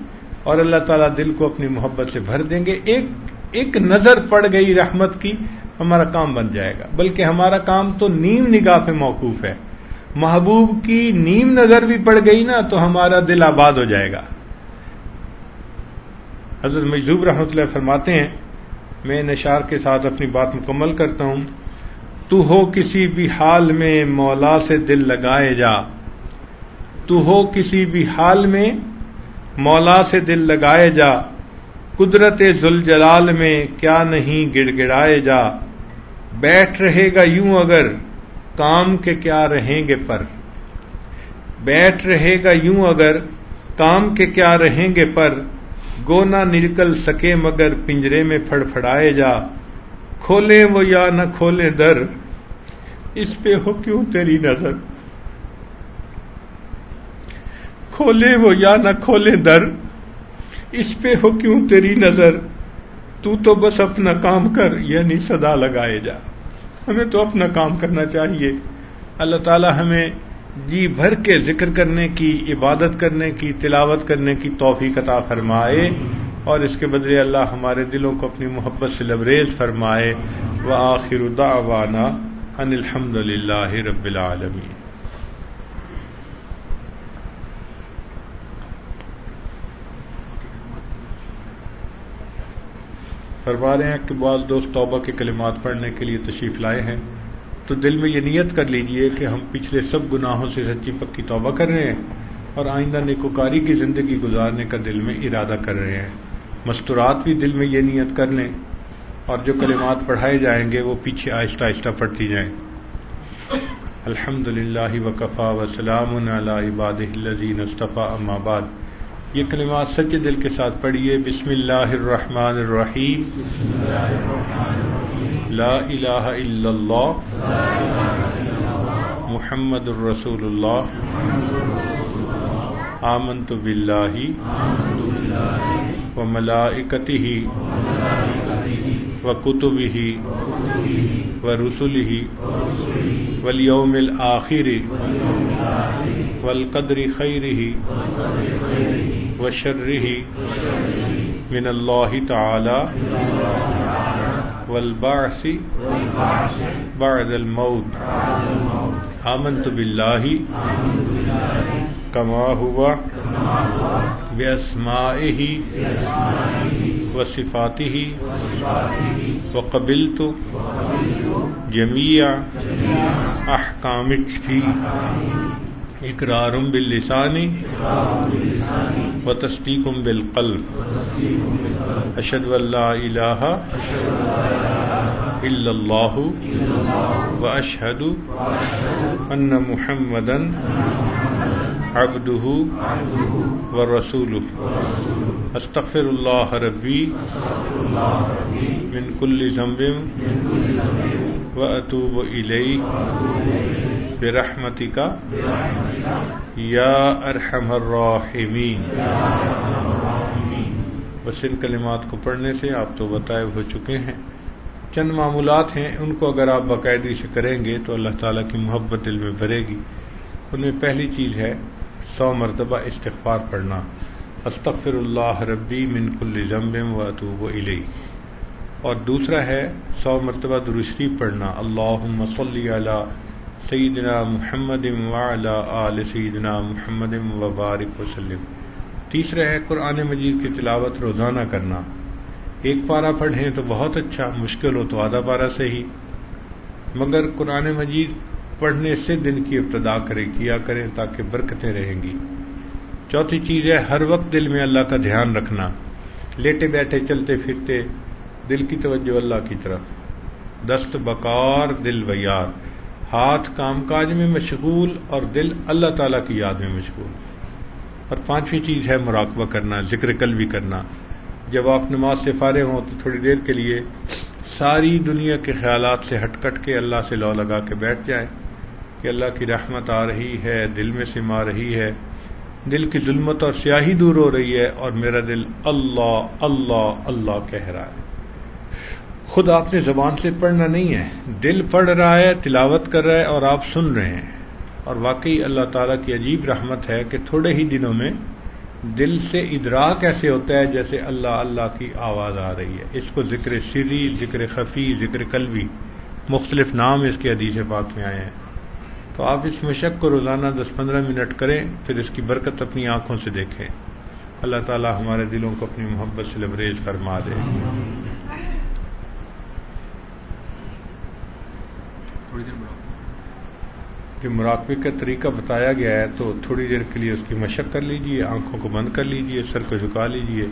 اور اللہ تعالیٰ دل کو اپنی محبت سے بھر دیں گے۔ ایک ایک نظر پڑ گئی رحمت کی، ہمارا کام بن جائے گا۔ بلکہ ہمارا کام تو نیم نگاہ پہ موقوف ہے۔ محبوب کی نیم نظر بھی پڑ گئی نا تو ہمارا دل آباد ہو جائے گا۔ حضرت مجدوب رحمۃ اللہ فرماتے ہیں، میں نشار کے ساتھ اپنی بات مکمل کرتا ہوں۔ تو ہو کسی بھی حال میں مولا سے دل لگائے جا۔ تو ہو کسی بھی حال میں مولا سے دل لگائے جا، قدرت ذوالجلال میں کیا نہیں گڑ گڑائے جا۔ بیٹھ رہے گا یوں اگر، کام کے کیا رہیں گے پر۔ بیٹھ رہے گا یوں اگر، کام کے کیا رہیں گے پر۔ گونا نکل سکے مگر پنجرے میں پھڑ پھڑائے جا۔ کھولے وہ یا نہ کھولے در، اس پہ ہو کیوں تیری نظر؟ کھولے وہ یا نہ کھولے در اس پہ ہو کیوں تیری نظر؟ تو تو بس اپنا کام کر یعنی صدا لگائے جا۔ ہمیں تو اپنا کام کرنا چاہیے۔ اللہ تعالی ہمیں جی بھر کے ذکر کرنے کی، عبادت کرنے کی، تلاوت کرنے کی توفیق عطا فرمائے۔ اور اس کے بدلے اللہ ہمارے دلوں کو اپنی محبت سے لبریز فرمائے۔ وہ آخر دعوانا ان الحمد للہ رب العالمین۔ فرما رہے ہیں کہ بعض دوست توبہ کے کلمات پڑھنے کے لیے تشریف لائے ہیں۔ تو دل میں یہ نیت کر لیجیے کہ ہم پچھلے سب گناہوں سے سچی پکی توبہ کر رہے ہیں اور آئندہ نیکوکاری کی زندگی گزارنے کا دل میں ارادہ کر رہے ہیں۔ مستورات بھی دل میں یہ نیت کر لیں اور جو کلمات پڑھائے جائیں گے وہ پیچھے آہستہ آہستہ پڑھتی جائیں۔ الحمد للہ وقفا وسلام عباد الزین اما اماباد یہ کلمات سچے دل کے ساتھ پڑھیے۔ بسم اللہ الرحمن الرحیم۔ لا الہ الا اللہ۔ محمد الرسول اللہ۔ آمنت باللہ۔ و ملائکتہ و کتبہ و رسول رسلہ والیوم الآخر والقدر خیرہ وشره من الله تعالى والبعث بعد الموت آمنت بالله كما هو بأسمائه وصفاته وقبلت جميع أحكامك اقرار باللسان و تصدیق بالقلب. اشد اللہ الہ الا اللہ و اشہد ان محمدن عبده ورسوله استغفر اللہ ربی من كل ذنب واتوب الیہ برحمتک یا ارحم الراحمین. بس ان کلمات کو پڑھنے سے آپ تو بتائے ہو چکے ہیں. چند معمولات ہیں، ان کو اگر آپ باقاعدگی سے کریں گے تو اللہ تعالیٰ کی محبت دل میں بھرے گی. ان میں پہلی چیز ہے سو مرتبہ استغفار پڑھنا۔ استغفر اللہ ربی من کل ضمب و اطوب علی اور دوسرا ہے، سو مرتبہ درشری پڑھنا۔ اللہ صلی علی سیدنا محمد وعلی آل سیدنا محمد وبارک وسلم۔ تیسرا ہے، قرآن مجید کی تلاوت روزانہ کرنا۔ ایک پارا پڑھیں تو بہت اچھا مشکل ہو تو آدھا پارا سے ہی مگر قرآن مجید پڑھنے سے دن کی ابتدا کرے، کیا کریں تاکہ برکتیں رہیں گی۔ چوتھی چیز ہے، ہر وقت دل میں اللہ کا دھیان رکھنا۔ لیٹے بیٹھے، چلتے پھرتے، دل کی توجہ اللہ کی طرف۔ دست بکار، دل ویار۔ ہاتھ کام کاج میں مشغول اور دل اللہ تعالیٰ کی یاد میں مشغول۔ اور پانچویں چیز ہے، مراقبہ کرنا، ذکر کل بھی کرنا۔ جب آپ نماز سے فارغ ہوں تو تھوڑی دیر کے لیے ساری دنیا کے خیالات سے ہٹ کٹ کے اللہ سے لو لگا کے بیٹھ جائیں۔ کہ اللہ کی رحمت آ رہی ہے، دل میں سما رہی ہے۔ دل کی ظلمت اور سیاہی دور ہو رہی ہے اور میرا دل اللہ اللہ اللہ کہہ رہا ہے۔ خود آپ نے زبان سے پڑھنا نہیں ہے۔ دل پڑھ رہا ہے، تلاوت کر رہا ہے اور آپ سن رہے ہیں۔ اور واقعی اللہ تعالیٰ کی عجیب رحمت ہے کہ تھوڑے ہی دنوں میں دل سے ادراک ایسے ہوتا ہے جیسے اللہ اللہ کی آواز آ رہی ہے۔ اس کو ذکر سری، ذکر خفی، ذکر قلبی مختلف نام اس کے حدیث پاک میں آئے ہیں۔ تو آپ اس مشق کو روزانہ دس پندرہ منٹ کریں پھر اس کی برکت اپنی آنکھوں سے دیکھیں۔ اللہ تعالیٰ ہمارے دلوں کو اپنی محبت سے لبریز فرما دے۔ جو مراقبے کا طریقہ بتایا گیا ہے تو تھوڑی دیر کے لیے اس کی مشق کر لیجیے آنکھوں کو بند کر لیجیے سر کو جھکا لیجیے۔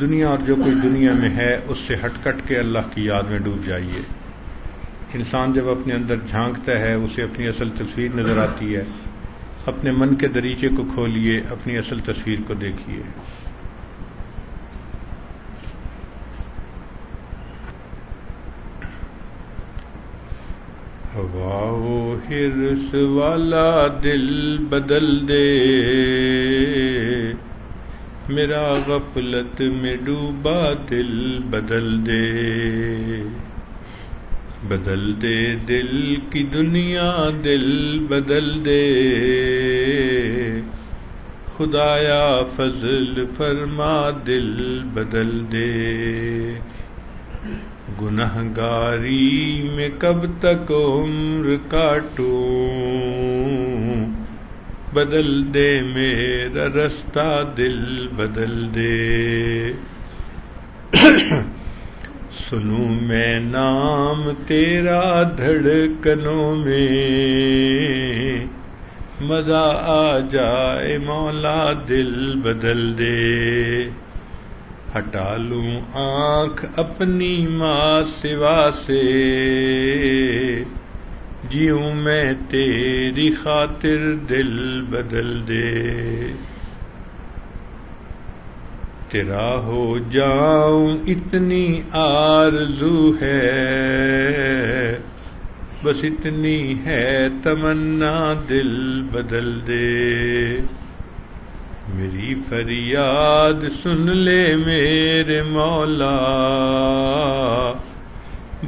دنیا اور جو کوئی دنیا میں ہے اس سے ہٹ کٹ کے اللہ کی یاد میں ڈوب جائیے۔ انسان جب اپنے اندر جھانکتا ہے، اسے اپنی اصل تصویر نظر آتی ہے۔ اپنے من کے دریچے کو کھولیے اپنی اصل تصویر کو دیکھیے ہوا ہرس والا دل بدل دے۔ میرا غفلت میں ڈوبا دل بدل دے۔ بدل دے دل کی دنیا دل بدل دے۔ خدایا فضل فرما دل بدل دے۔ گناہ گاری میں کب تک عمر کاٹوں؟ بدل دے میرا رستہ دل بدل دے۔ سنوں میں نام تیرا دھڑکنوں میں۔ مزہ آ جائے مولا، دل بدل دے۔ ہٹا لوں آنکھ اپنی ماں سوا سے۔ جیوں میں تیری خاطر دل بدل دے۔ تیرا ہو جاؤں اتنی آرزو ہے۔ بس اتنی ہے تمنا دل بدل دے۔ میری فریاد سن لے میرے مولا۔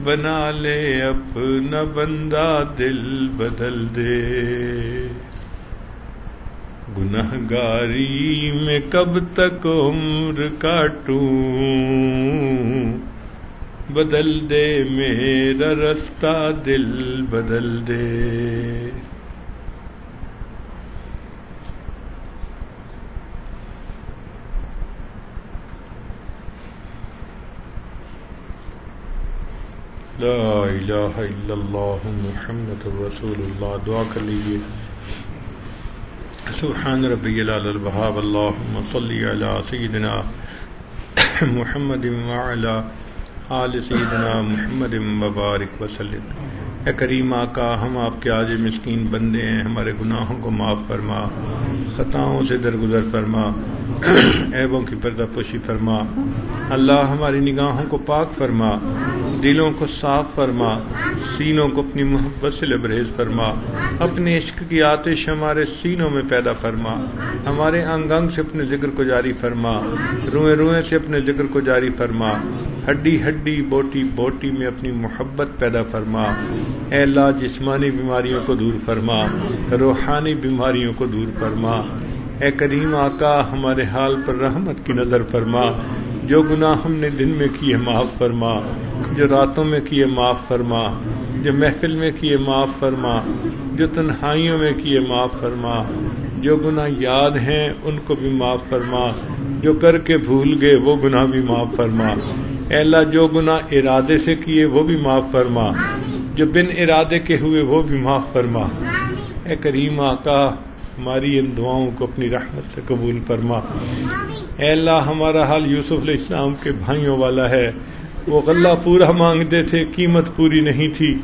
بنا لے اپنا بندہ دل بدل دے۔ گناہ گاری میں کب تک عمر کاٹوں؟ بدل دے میرا رستہ، دل بدل دے۔ لا الہ الا اللہ، محمد رسول اللہ، دعا کر لیجیے سبحان ربی البہاب اللہم صلی علی سیدنا محمد وعلا آل سیدنا محمد مبارک وسلم۔ اے کریم آقا، ہم آپ کے آج مسکین بندے ہیں، ہمارے گناہوں کو معاف فرما، خطاؤں سے درگزر فرما۔ عیبوں کی پردہ پوشی فرما۔ اللہ ہماری نگاہوں کو پاک فرما، دلوں کو صاف فرما، سینوں کو اپنی محبت سے لبریز فرما۔ اپنے عشق کی آتش ہمارے سینوں میں پیدا فرما۔ ہمارے انگ انگ سے اپنے ذکر کو جاری فرما۔ روئے روئے سے اپنے ذکر کو جاری فرما۔ ہڈی ہڈی، بوٹی بوٹی میں اپنی محبت پیدا فرما۔ اے اللہ جسمانی بیماریوں کو دور فرما۔ روحانی بیماریوں کو دور فرما۔ اے کریم آقا، ہمارے حال پر رحمت کی نظر فرما۔ جو گناہ ہم نے دن میں کیے معاف فرما، جو راتوں میں کیے معاف فرما، جو محفل میں کیے معاف فرما، جو تنہائیوں میں کیے معاف فرما۔ جو گناہ یاد ہیں، ان کو بھی معاف فرما۔ جو کر کے بھول گئے، وہ گناہ بھی معاف فرما۔ اے اللہ، جو گناہ ارادے سے کیے، وہ بھی معاف فرما۔ جو بن ارادے کے ہوئے، وہ بھی معاف فرما۔ اے کریم آقا ہماری ان دعاؤں کو اپنی رحمت سے قبول فرما۔ اے اللہ، ہمارا حال یوسف علیہ السلام کے بھائیوں والا ہے۔ وہ غلہ پورا مانگتے تھے، قیمت پوری نہیں تھی۔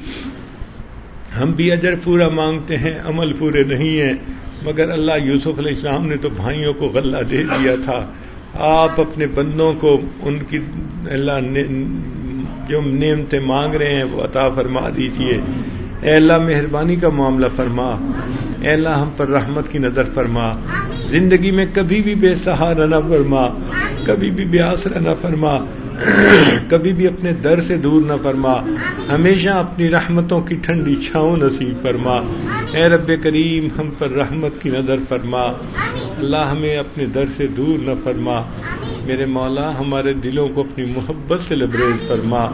ہم بھی اجر پورا مانگتے ہیں، عمل پورے نہیں ہیں۔ مگر اللہ یوسف علیہ السلام نے تو بھائیوں کو غلہ دے دیا تھا۔ آپ اپنے بندوں کو ان کی اللہ جو نعمتیں مانگ رہے ہیں، وہ عطا فرما دیجیے اے اللہ مہربانی کا معاملہ فرما۔ اے اللہ ہم پر رحمت کی نظر فرما۔ زندگی میں کبھی بھی بے سہارا نہ فرما۔ کبھی بھی بے آسرا نہ فرما۔ کبھی بھی اپنے در سے دور نہ فرما۔ ہمیشہ اپنی رحمتوں کی ٹھنڈی چھاؤں نصیب فرما۔ اے رب کریم، ہم پر رحمت کی نظر فرما۔ اللہ ہمیں اپنے در سے دور نہ فرما۔ میرے مولا، ہمارے دلوں کو اپنی محبت سے لبریز فرما۔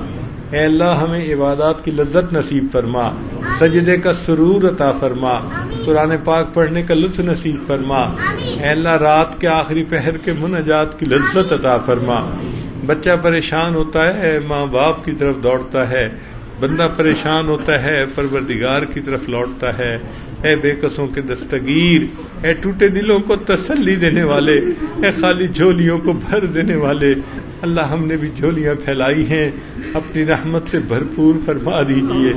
اے اللہ ہمیں عبادات کی لذت نصیب فرما، سجدے کا سرور عطا فرما، قرآن پاک پڑھنے کا لطف نصیب فرما۔ اے اللہ رات کے آخری پہر کے منجات کی لذت عطا فرما۔ بچہ پریشان ہوتا ہے ماں باپ کی طرف دوڑتا ہے۔ بندہ پریشان ہوتا ہے، پروردگار کی طرف لوٹتا ہے۔ اے بے قصوں کے دستگیر، اے ٹوٹے دلوں کو تسلی دینے والے، اے خالی جھولیوں کو بھر دینے والے۔ اللہ ہم نے بھی جھولیاں پھیلائی ہیں، اپنی رحمت سے بھرپور فرما دیجیے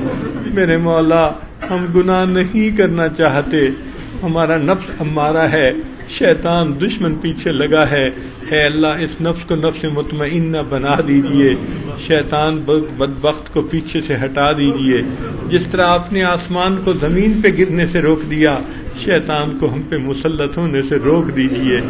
میرے مولا، ہم گناہ نہیں کرنا چاہتے۔ ہمارا نفس ہمارا ہے۔ شیطان دشمن پیچھے لگا ہے۔ اے اللہ، اس نفس کو نفس مطمئنہ بنا دیجیے۔ شیطان بدبخت کو پیچھے سے ہٹا دیجیے۔ جس طرح آپ نے آسمان کو زمین پہ گرنے سے روک دیا شیطان کو ہم پہ مسلط ہونے سے روک دیجیے۔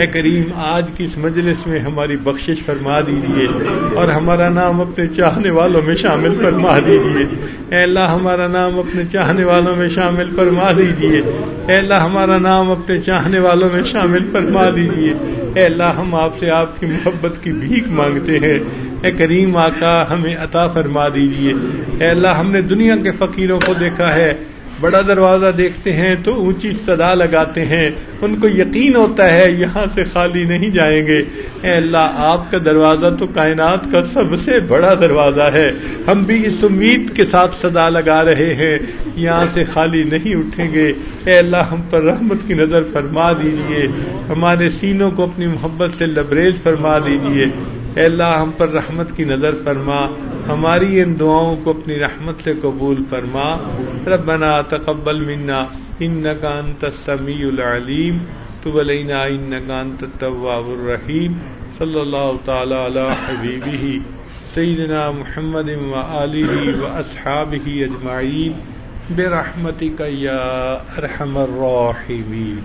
اے کریم، آج کی اس مجلس میں ہماری بخشش فرما دیجیے اور ہمارا نام اپنے چاہنے والوں میں شامل فرما دیجیے۔ اے اللہ، ہمارا نام اپنے چاہنے والوں میں شامل فرما دیجیے۔ اے اللہ، ہمارا نام اپنے چاہنے والوں میں شامل فرما دیجیے۔ اے اللہ، ہم آپ سے آپ کی محبت کی بھیک مانگتے ہیں۔ اے کریم، آقا، ہمیں عطا فرما دیجیے۔ اے اللہ، ہم نے دنیا کے فقیروں کو دیکھا ہے۔ بڑا دروازہ دیکھتے ہیں تو اونچی صدا لگاتے ہیں۔ ان کو یقین ہوتا ہے یہاں سے خالی نہیں جائیں گے۔ اے اللہ، آپ کا دروازہ تو کائنات کا سب سے بڑا دروازہ ہے۔ ہم بھی اس امید کے ساتھ صدا لگا رہے ہیں۔ یہاں سے خالی نہیں اٹھیں گے۔ اے اللہ، ہم پر رحمت کی نظر فرما دیجیے ہمارے سینوں کو اپنی محبت سے لبریز فرما دیجیے اے اللہ، ہم پر رحمت کی نظر فرما، ہماری ان دعاؤں کو اپنی رحمت سے قبول فرما۔ ربنا تقبل منا انکا انت السمیع العلیم۔ تب علینا انکا انت التواب الرحیم۔ صلی اللہ تعالی علی حبیبہ، سیدنا محمد و آلہ و اصحابہ اجمعین۔ برحمتک یا ارحم الراحمین۔